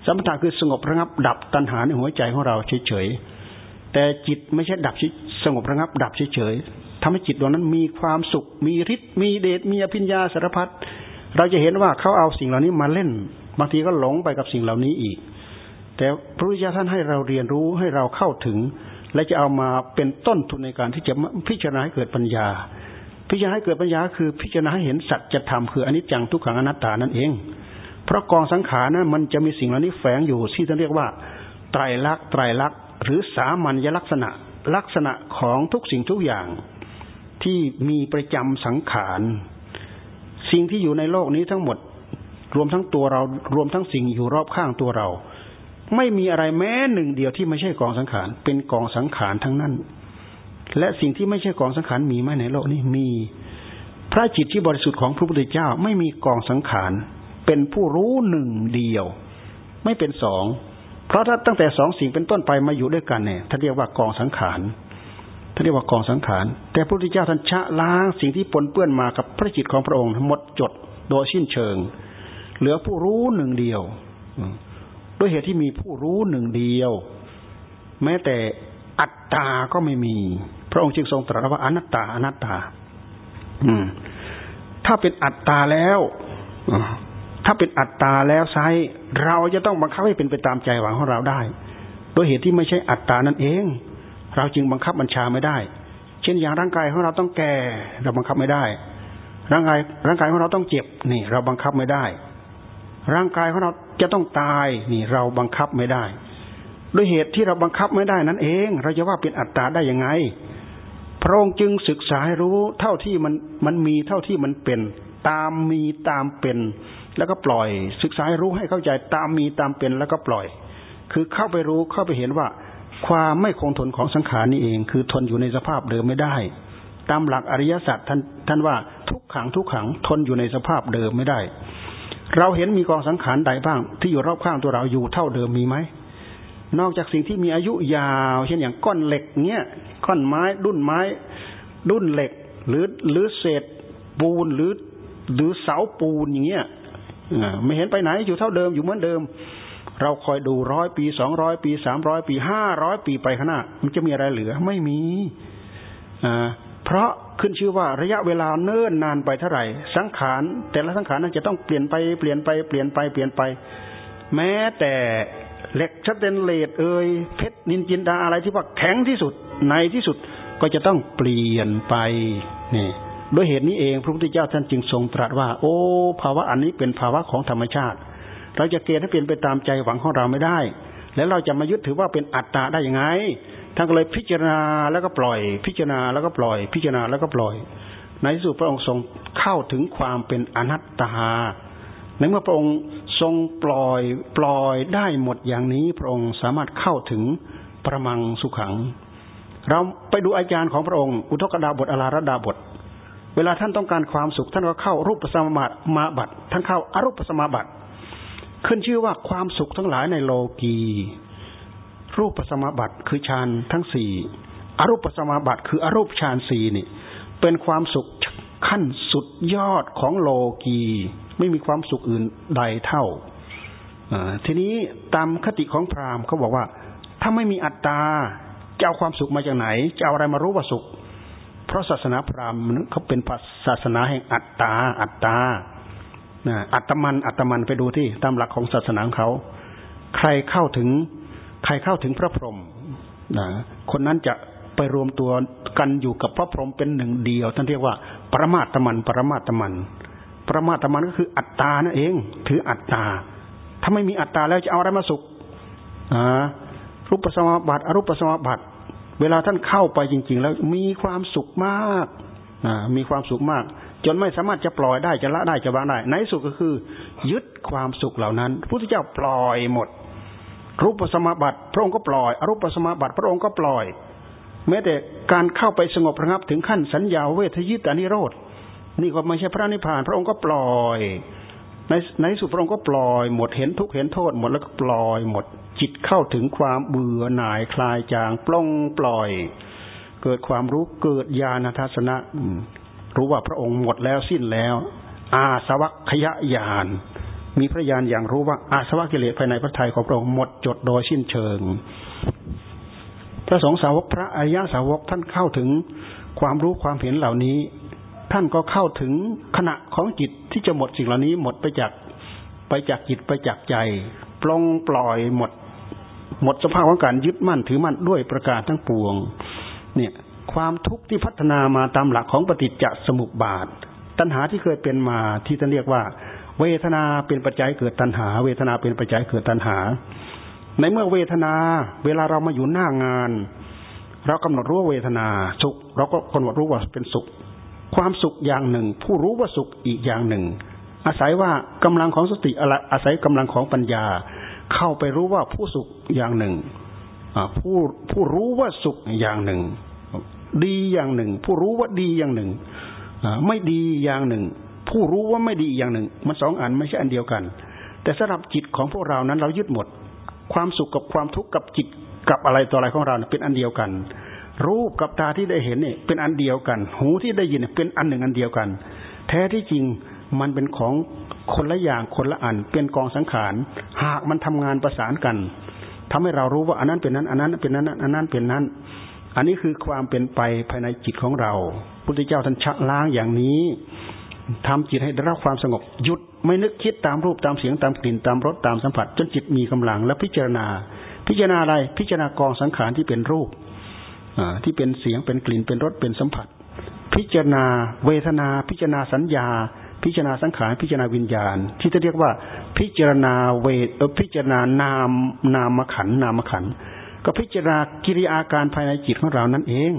สมถะคือสงบระงับดับตัณหาในหัวใจของเราเฉยๆแต่จิตไม่ใช่ดับสงบระงับ ดับเฉยๆทำให้จิตดวงนั้นมีความสุข มีฤทธิ์มีเดชมีอภิญญาสารพัดเราจะเห็นว่าเขาเอาสิ่งเหล่านี้มาเล่นบางทีก็หลงไปกับสิ่งเหล่านี้อีก แต่พระพุทธเจ้าท่านให้เราเรียนรู้ให้เราเข้าถึง และจะเอามาเป็นต้นทุนในการที่จะพิจารณาให้เกิดปัญญา พิจารณาให้เกิดปัญญาคือพิจารณาให้เห็นสัจธรรมคืออนิจจังทุกขังอนัตตานั่นเอง เพราะกองสังขารนั้นมันจะมีสิ่งเหล่านี้แฝงอยู่ที่ท่านเรียกว่า ไตรลักษณ์ไตรลักษณ์หรือสามัญลักษณะลักษณะของทุกสิ่งทุกอย่าง ที่มีประจำสังขารสิ่งที่อยู่ในโลกนี้ทั้งหมด รวมทั้งตัวเรารวมทั้งสิ่งอยู่รอบข้างตัวเรา ไม่มีอะไรแม้หนึ่งเดียวที่ไม่ใช่กองสังขาร เป็นกองสังขารทั้งนั้น และสิ่งที่ไม่ใช่กองสังขารมีไหมในโลกนี้มี พระจิตที่บริสุทธิ์ของพระพุทธเจ้าไม่มีกองสังขาร เป็นผู้รู้หนึ่งเดียว ไม่เป็นสอง เพราะถ้าตั้งแต่สองสิ่งเป็นต้นไปมาอยู่ด้วยกันเนี่ยท่านเรียกว่ากองสังขารท่านเรียกว่ากองสังขาร แต่พระพุทธเจ้าท่านชะล้างสิ่งที่ปนเปื้อนมากับพระจิตของพระองค์หมดจดโดยสิ้นเชิง เหลือผู้รู้หนึ่งเดียว ด้วยเหตุที่มีผู้รู้หนึ่งเดียว แม้แต่อัตตาก็ไม่มี พระองค์จึงทรงตรัสว่าอนัตตาอนัตตา อืม ถ้าเป็นอัตตาแล้วถ้าเป็นอัตตาแล้วไซเราจะต้องบังคับให้เป็นไปตามใจหวังของเราได้ โดยเหตุที่ไม่ใช่อัตตานั่นเอง เราจึงบังคับบัญชาไม่ได้ เช่นอย่างร่างกายของเราต้องแก่ เราบังคับไม่ได้ ร่างกายร่างกายของเราต้องเจ็บนี่ เราบังคับไม่ได้ ร่างกายของเราจะต้องตายนี่เราบังคับไม่ได้ ด้วยเหตุที่เราบังคับไม่ได้นั่นเอง เราจะว่าเป็นอัตตาได้ยังไง พระองค์จึงศึกษาให้รู้เท่าที่มันมันมีเท่าที่มันเป็น ตามมีตามเป็น แล้วก็ปล่อย ศึกษาให้รู้ให้เข้าใจตามมีตามเป็นแล้วก็ปล่อย คือเข้าไปรู้เข้าไปเห็นว่า ความไม่คงทนของสังขารนี่เอง คือทนอยู่ในสภาพเดิมไม่ได้ ตามหลักอริยสัจท่านท่านว่าทุกขังทุกขังทนอยู่ในสภาพเดิมไม่ได้ เราเห็นมีกองสังขารใดบ้าง ที่อยู่รอบข้างตัวเราอยู่เท่าเดิมมีไหมนอกจากสิ่งที่มีอายุยาว เช่นอย่างก้อนเหล็กเนี้ยก้อนไม้ดุนไม้ดุนเหล็ก หรือหรือเศษปูนหรือหรือเสาปูนอย่างเงี้ยไม่เห็นไปไหนอยู่เท่าเดิมอยู่เหมือนเดิม เราคอยดูร้อยปีสองร้อยปีสามร้อยปีห้าร้อยปีไปข้างหน้ามันจะมีอะไรเหลือ ไม่มีอ่า เพราะขึ้นชื่อว่าระยะเวลาเนิ่นนานไปเท่าไหร่ สังขารแต่ละสังขารนั้นจะต้องเปลี่ยนไปเปลี่ยนไปเปลี่ยนไปเปลี่ยนไป แม้แต่เหล็กชัดเดนเลดเอ่ยเพชรนินจินดาอะไรที่ว่าแข็งที่สุดในที่สุดก็จะต้องเปลี่ยนไปนี่ด้วยเหตุนี้เองพระพุทธเจ้าท่านจึงทรงตรัสว่า โอ้ภาวะอันนี้เป็นภาวะของธรรมชาติ เราจะเกณฑ์ให้เปลี่ยนไปตามใจหวังของเราไม่ได้ แล้วเราจะมายึดถือว่าเป็นอัตตาได้ยังไง ท่านก็เลยพิจารณาแล้วก็ปล่อย พิจารณาแล้วก็ปล่อย พิจารณาแล้วก็ปล่อย ในที่สุดพระองค์ทรงเข้าถึงความเป็นอนัตตาในเมื่อพระองค์ทรงปล่อยปล่อยได้หมดอย่างนี้ พระองค์สามารถเข้าถึงประมังสุขัง เราไปดูอาจารย์ของพระองค์ อุทกดาบทอลาระดาบท เวลาท่านต้องการความสุข ท่านก็เข้ารูปสมาบัติมาบัติท่านเข้าอารูปสมาบัติขึ้นชื่อว่าความสุขทั้งหลายในโลกี รูปสมาบัติคือฌานทั้งสี่อรูปสมาบัติคืออรูปฌานสี่นี่ เป็นความสุขขั้นสุดยอดของโลกี ไม่มีความสุขอื่นใดเท่าทีนี้ตามคติของพราหมณ์เขาบอกว่า ถ้าไม่มีอัตตาจะเอาความสุขมาจากไหน จะเอาอะไรมารู้ว่าสุข เพราะศาสนาพราหมณ์เขาเป็นศาสนาแห่งอัตตา อัตตาอัตมันอัตมันไปดูที่ตามหลักของศาสนาเขา ใครเข้าถึง ใครเข้าถึงพระพรหมนะคนนั้นจะไปรวมตัวกันอยู่กับพระพรหมเป็นหนึ่งเดียวท่านเรียกว่า ปรมาตมัน ปรมาตมัน ปรมาตมันก็คืออัตตานั่นเอง ถืออัตตา ถ้าไม่มีอัตตาแล้วจะเอาอะไรมาสุขอ่ารูปสมาบัติอรูปสมาบัติเวลาท่านเข้าไปจริง ๆ แล้วมีความสุขมากอ่ามีความสุขมาก จนไม่สามารถจะปล่อยได้จะละได้จะวางได้ในสุดก็คือ ยึดความสุขเหล่านั้นพระพุทธเจ้าปล่อยหมด รูปสมาบัติพระองค์ก็ปล่อยอรูปสมาบัติพระองค์ก็ปล่อย แม้แต่การเข้าไปสงบระงับถึงขั้นสัญญาเวทยิตานิโรธนี่ก็ไม่ใช่พระนิพพาน พระองค์ก็ปล่อย ในในสุดพระองค์ก็ปล่อยหมดเห็นทุกเห็นโทษหมดแล้วก็ปล่อยหมดจิตเข้าถึงความเบื่อหน่ายคลายจางปลงปล่อย เกิดความรู้เกิดญาณทัศนะรู้ว่าพระองค์หมดแล้วสิ้นแล้ว อาสวัคยญาณ มีพระญาณอย่างรู้ว่าอาสวะกิเลสภายในพระทัยของพระองค์หมดจดโดยสิ้นเชิง พระสงฆ์สาวกพระอริยสาวกท่านเข้าถึงความรู้ความเห็นเหล่านี้ ท่านก็เข้าถึงขณะของจิตที่จะหมดสิ่งเหล่านี้หมดไปจากไปจากจิตไปจากใจ ปลงปล่อยหมด หมดสภาพของการยึดมั่นถือมั่นด้วยประการทั้งปวง เนี่ย ความทุกข์ที่พัฒนามาตามหลักของปฏิจจสมุปบาท ตัณหาที่เคยเป็นมาที่ท่านเรียกว่า เวทนาเป็นปัจจัยเกิดตัณหา เวทนาเป็นปัจจัยเกิดตัณหา ในเมื่อเวทนา เวลาเรามาอยู่หน้างาน เรากำหนดรู้ว่าเวทนาสุข เราก็กำหนดรู้ว่าเป็นสุข ความสุขอย่างหนึ่ง ผู้รู้ว่าสุขอีกอย่างหนึ่ง อาศัยว่ากำลังของสติอะไรอาศัยกำลังของปัญญา เข้าไปรู้ว่าผู้สุขอย่างหนึ่งผู้ผู้รู้ว่าสุขอย่างหนึ่ง ดีอย่างหนึ่ง ผู้รู้ว่าดีอย่างหนึ่งไม่ดีอย่างหนึ่ง ผู้รู้ว่าไม่ดีอย่างหนึ่ง มันสองอันไม่ใช่อันเดียวกัน แต่สำหรับจิตของพวกเรานั้นเรายึดหมด ความสุขกับความทุกข์กับจิตกับอะไรต่ออะไรของเราเป็นอันเดียวกัน รูปกับตาที่ได้เห็นเนี่ยเป็นอันเดียวกัน หูที่ได้ยินเป็นอันหนึ่งอันเดียวกัน แท้ที่จริงมันเป็นของคนละอย่างคนละอัน เป็นกองสังขาร หากมันทำงานประสานกันทำให้เรารู้ว่าอันนั้นเป็นนั้นอันนั้นเป็นนั้นอันนั้นเป็นนั้น อันนี้คือความเป็นไปภายในจิตของเราพุทธเจ้าท่านชักล้างอย่างนี้ ทำจิตให้ได้รับความสงบหยุดไม่นึกคิดตามรูปตามเสียงตามกลิ่นตามรสตามสัมผัส จนจิตมีกำลังแล้วพิจารณา พิจารณาอะไรพิจารณากองสังขารที่เป็นรูปที่เป็นเสียงเป็นกลิ่นเป็นรสเป็นสัมผัส พิจารณาเวทนา พิจารณาสัญญา พิจารณาสังขารพิจารณาวิญญาณ ที่จะเรียกว่า พิจารณาเวทพิจารณานามนามขันนามขันก็พิจารณากิริยาการภายในจิตของเรานั่นเอง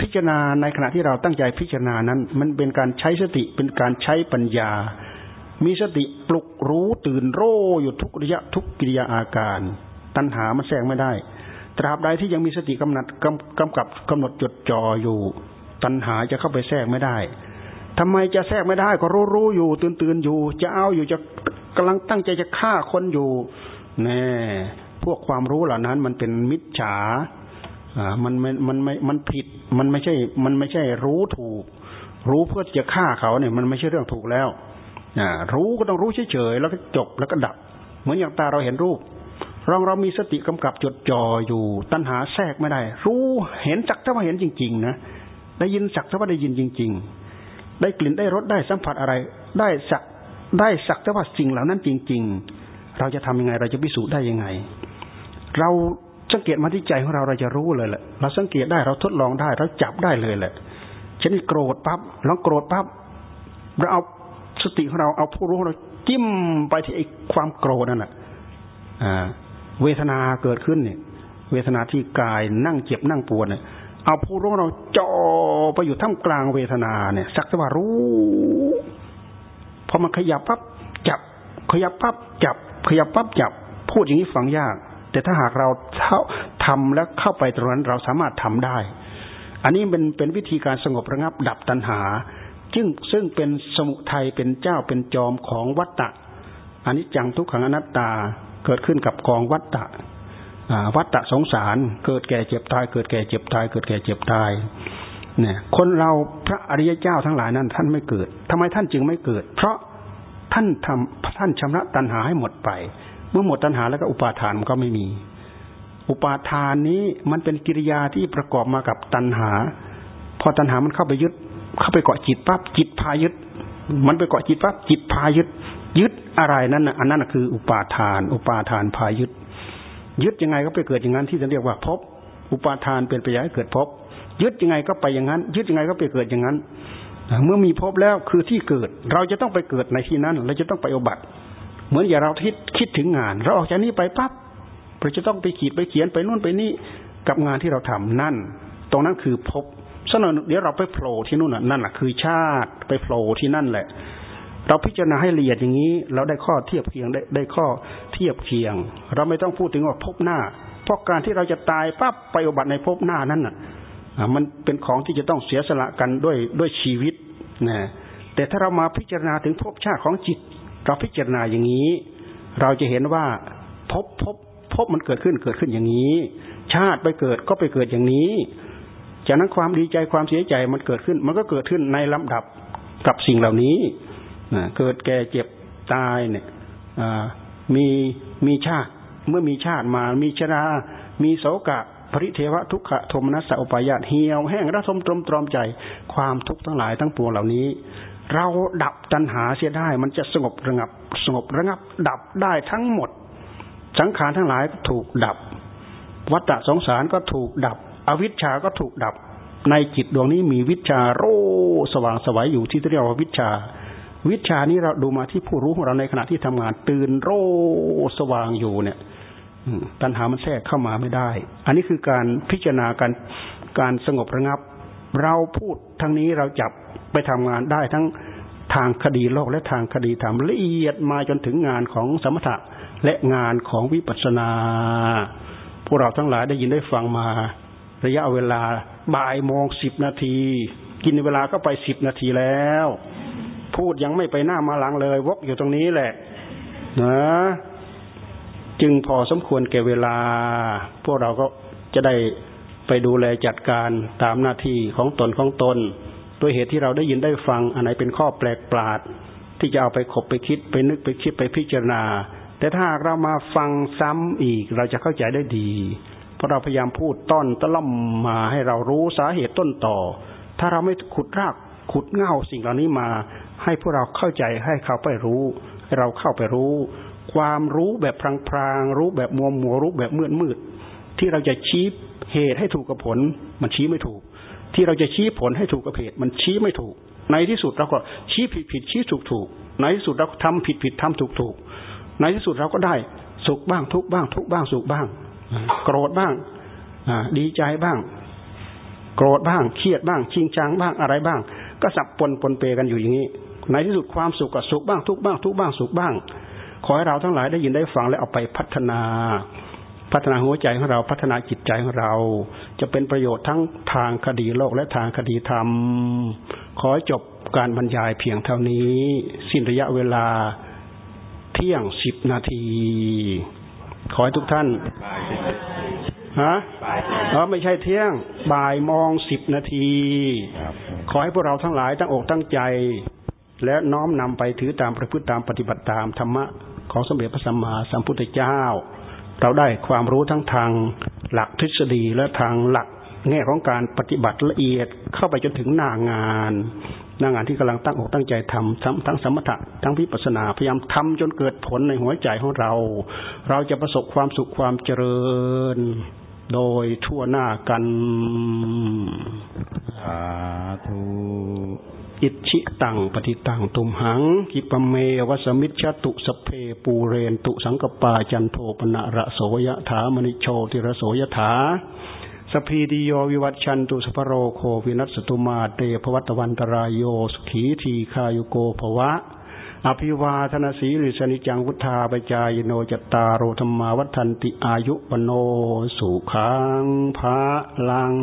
พิจารณาในขณะที่เราตั้งใจพิจารณานั้น มันเป็นการใช้สติเป็นการใช้ปัญญา มีสติปลุกรู้ตื่นโร่อยู่ทุกระยะทุกกิริยาอาการ ตัณหามันแทรกไม่ได้ ตราบใดที่ยังมีสติกำหนดกำกำกับกำหนดจดจ่ออยู่ ตัณหาจะเข้าไปแทรกไม่ได้ทำไมจะแทรกไม่ได้ก็รู้รู้อยู่ตื่นตื่นอยู่ จะเอาอยู่จะกำลังตั้งใจจะฆ่าคนอยู่แน่พวกความรู้เหล่านั้นมันเป็นมิจฉา อ่ามันไม่มันไม่มันผิด มันไม่ใช่ มันไม่ใช่รู้ถูก รู้เพื่อจะฆ่าเขาเนี่ย มันไม่ใช่เรื่องถูกแล้วอ่ารู้ก็ต้องรู้เฉยๆแล้วก็จบแล้วก็ดับ เหมือนอย่างตาเราเห็นรูปเราเรามีสติกำกับจดจ่ออยู่ ตัณหาแทรกไม่ได้ รู้เห็นจักถ้าว่าเห็นจริง ๆ นะได้ยินสักถ้าว่าได้ยินจริง ๆ ได้กลิ่นได้รสได้สัมผัสอะไร ได้สักได้สักแต่ว่าสิ่งเหล่านั้นจริง ๆ เราจะทำยังไง เราจะพิสูจน์ได้ยังไง เรา สังเกตมาที่ใจของเราเราจะรู้เลยแหละเราสังเกตได้เราทดลองได้เราจับได้เลยแหละเช่นโกรธปั๊บเราโกรธปั๊บเราเอาสติของเราเอาผู้รู้เราจิ้มไปที่ไอ้ความโกรธนั่นแหละเวทนาเกิดขึ้นเนี่ย เวทนาที่กายนั่งเจ็บนั่งปวดเนี่ยเอาผู้รู้เราจ่อไปอยู่ท่ามกลางเวทนาเนี่ยสักแต่ว่ารู้พอมันขยับปั๊บจับ ขยับปั๊บจับ ขยับปั๊บจับ พูดอย่างนี้ฟังยาก แต่ถ้าหากเราทำแล้วเข้าไปตรงนั้นเราสามารถทำได้ อันนี้เป็นเป็นวิธีการสงบระงับดับตัณหาซึ่งซึ่งเป็นสมุทัยเป็นเจ้าเป็นจอมของวัตตะอันนี้จังทุกขังอนัตตาเกิดขึ้นกับกองวัตตะวัตตะสงสารเกิดแก่เจ็บตาย เกิดแก่เจ็บตาย เกิดแก่เจ็บตายเนี่ยคนเราพระอริยเจ้าทั้งหลายนั้น ท่านไม่เกิดทำไมท่านจึงไม่เกิด เพราะท่านทำท่านชำระตัณหาให้หมดไป เมื่อหมดตัณหาแล้วก็อุปาทานมันก็ไม่มี อุปาทานนี้มันเป็นกิริยาที่ประกอบมากับตัณหา พอตัณหามันเข้าไปยึด เข้าไปเกาะจิตปั๊บจิตพายึด มันไปเกาะจิตปั๊บจิตพายึด ยึดอะไรนั่นน่ะอันนั้นคือ อุปาทาน อุปาทานพายึด ยึดยังไงก็ไปเกิดอย่างนั้นที่จะเรียกว่าพบอุปาทานเป็นไปย้ายเกิดพบยึดยังไงก็ไปอย่างนั้น ยึดยังไงก็ไปเกิดอย่างนั้นเมื่อมีพบแล้วคือที่เกิด เราจะต้องไปเกิดในที่นั้น เราจะต้องไปอบัติ เหมือนอย่างเราคิดคิดถึงงาน เราออกจากนี้ไปปั๊บเราจะต้องไปขีดไปเขียนไปนู่นไปนี่กับงานที่เราทำนั่น ตรงนั้นคือพบสนเดี๋ยวเราไปโผล่ที่นู่นนั่นแหละคือชาติไปโผล่ที่นั่นแหละ เราพิจารณาให้ละเอียดอย่างนี้ เราได้ข้อเทียบเคียงได้ได้ข้อเทียบเคียง เราไม่ต้องพูดถึงว่าพบหน้า เพราะการที่เราจะตายปั๊บไปอบัติในพบหน้านั้นน่ะมันเป็นของที่จะต้องเสียสละกันด้วยด้วยชีวิตนะแต่ถ้าเรามาพิจารณาถึงภพชาติของจิต เราพิจารณาอย่างนี้ เราจะเห็นว่าพภพภพบมันเกิดขึ้นเกิดขึ้นอย่างนี้ ชาติไปเกิดก็ไปเกิดอย่างนี้จากนั้นความดีใจความเสียใจมันเกิดขึ้น มันก็เกิดขึ้นในลำดับกับสิ่งเหล่านี้เกิดแก่เจ็บตายเนี่ยมีมีชาติเมื่อมีชาติมา มีชรา มีโศกะปริเทวะทุกขโทมนัสสอุปายาตเหี่ยวแห้งระทมตรมตรอมใจ ความทุกข์ทั้งหลายทั้งปวงเหล่านี้ เราดับตัณหาเสียได้ มันจะสงบระงับ สงบระงับ ดับได้ทั้งหมด สังขารทั้งหลายก็ถูกดับ วัฏสงสารก็ถูกดับ อวิชชาก็ถูกดับ ในจิตดวงนี้มีวิชาโรสว่างสวัยอยู่ที่เรียกว่าวิชา วิชานี้เราดูมาที่ผู้รู้ของเราในขณะที่ทำงาน ตื่นโรสว่างอยู่เนี่ยตัณหามันแทรกเข้ามาไม่ได้ อันนี้คือการพิจารณาการการสงบระงับ เราพูดทั้งนี้เราจับไปทำงานได้ทั้งทางคดีโลกและทางคดีธรรมละเอียดมาจนถึงงานของสมถะและงานของวิปัสสนา พวกเราทั้งหลายได้ยินได้ฟังมา ระยะเวลาบ่ายโมงสิบนาที กินเวลาก็ไปสิบนาทีแล้ว พูดยังไม่ไปหน้ามาหลังเลย วกอยู่ตรงนี้แหละ นะ จึงพอสมควรแก่เวลา พวกเราก็จะได้ ไปดูแลจัดการตามหน้าที่ของตนของตนโดยเหตุที่เราได้ยินได้ฟังอันไหนเป็นข้อแปลกปราด ที่จะเอาไปขบไปคิดไปนึกไปคิดไปพิจารณา แต่ถ้าเรามาฟังซ้ำอีกเราจะเข้าใจได้ดี เพราะเราพยายามพูดต้นตะล่อมมาให้เรารู้สาเหตุต้นต่อ ถ้าเราไม่ขุดรากขุดเง่าสิ่งเหล่านี้มา ให้พวกเราเข้าใจให้เขาไปรู้ ให้เราเข้าไปรู้ ความรู้แบบพลางๆรู้แบบมัวมัวรู้แบบมืดมืดที่เราจะชี้ เหตุให้ถูกกับผล มันชี้ไม่ถูก ที่เราจะชี้ผลให้ถูกกับเหตุมันชี้ไม่ถูก ในที่สุดเราก็ชี้ผิดผิดชี้ถูกถูกในที่สุดเราทำผิดผิดทำถูกถูกในที่สุดเราก็ได้สุขบ้างทุกบ้าง ทุกบ้างสุขบ้าง โกรธบ้างดีใจบ้าง โกรธบ้างเครียดบ้าง ชิงชังบ้างอะไรบ้าง ก็สับปนปนเปกันอยู่อย่างนี้ ในที่สุดความสุขกับสุขบ้างทุกบ้างทุกบ้างสุขบ้าง ขอให้เราทั้งหลายได้ยินได้ฟังและเอาไปพัฒนา พัฒนาหัวใจของเราพัฒนาจิตใจของเรา จะเป็นประโยชน์ทั้งทางคดีโลกและทางคดีธรรม ขอจบการบรรยายเพียงเท่านี้ สิ้นระยะเวลาเที่ยงสิบนาที ขอให้ทุกท่านฮะอ๋อไม่ใช่เที่ยงบ่ายมองสิบนาที ขอให้พวกเราทั้งหลายตั้งอกตั้งใจ และน้อมนำไปถือตามประพฤติตามปฏิบัติตามธรรมะของสมเด็จพระสัมมาสัมพุทธเจ้า เราได้ความรู้ทั้งทางหลักทฤษฎีและทางหลักแง่ของการปฏิบัติละเอียดเข้าไปจนถึงหน้างาน หน้างานที่กำลังตั้งอกตั้งใจทำทั้งทั้งสมถะทั้งวิปัสสนาพยายามทำจนเกิดผลในหัวใจของเรา เราจะประสบความสุขความเจริญ โดยทั่วหน้ากันสาธุ อิชิตัง ปฏิตัง ตุมหัง ขิปปะเมวะ สะมิชฌะตุ สัพเพปูเรนตุสังกัปปาจันโทปัณณะระโส ยะถา มะณิโชติระโส ยะถา สัพพีติโยวิวัชชันตุสัพพะโรโควินัสสะตุมาเต ภะวัตวันตะราโยสุขีทีฆายุโก ภะวะ อะภิวาทะนะสีลิสสะ นิจจังวุฑฒาปะจายิโน จัตตาโรธัมมาวัฑฒันติอายุ วัณโณ สุขัง พะลัง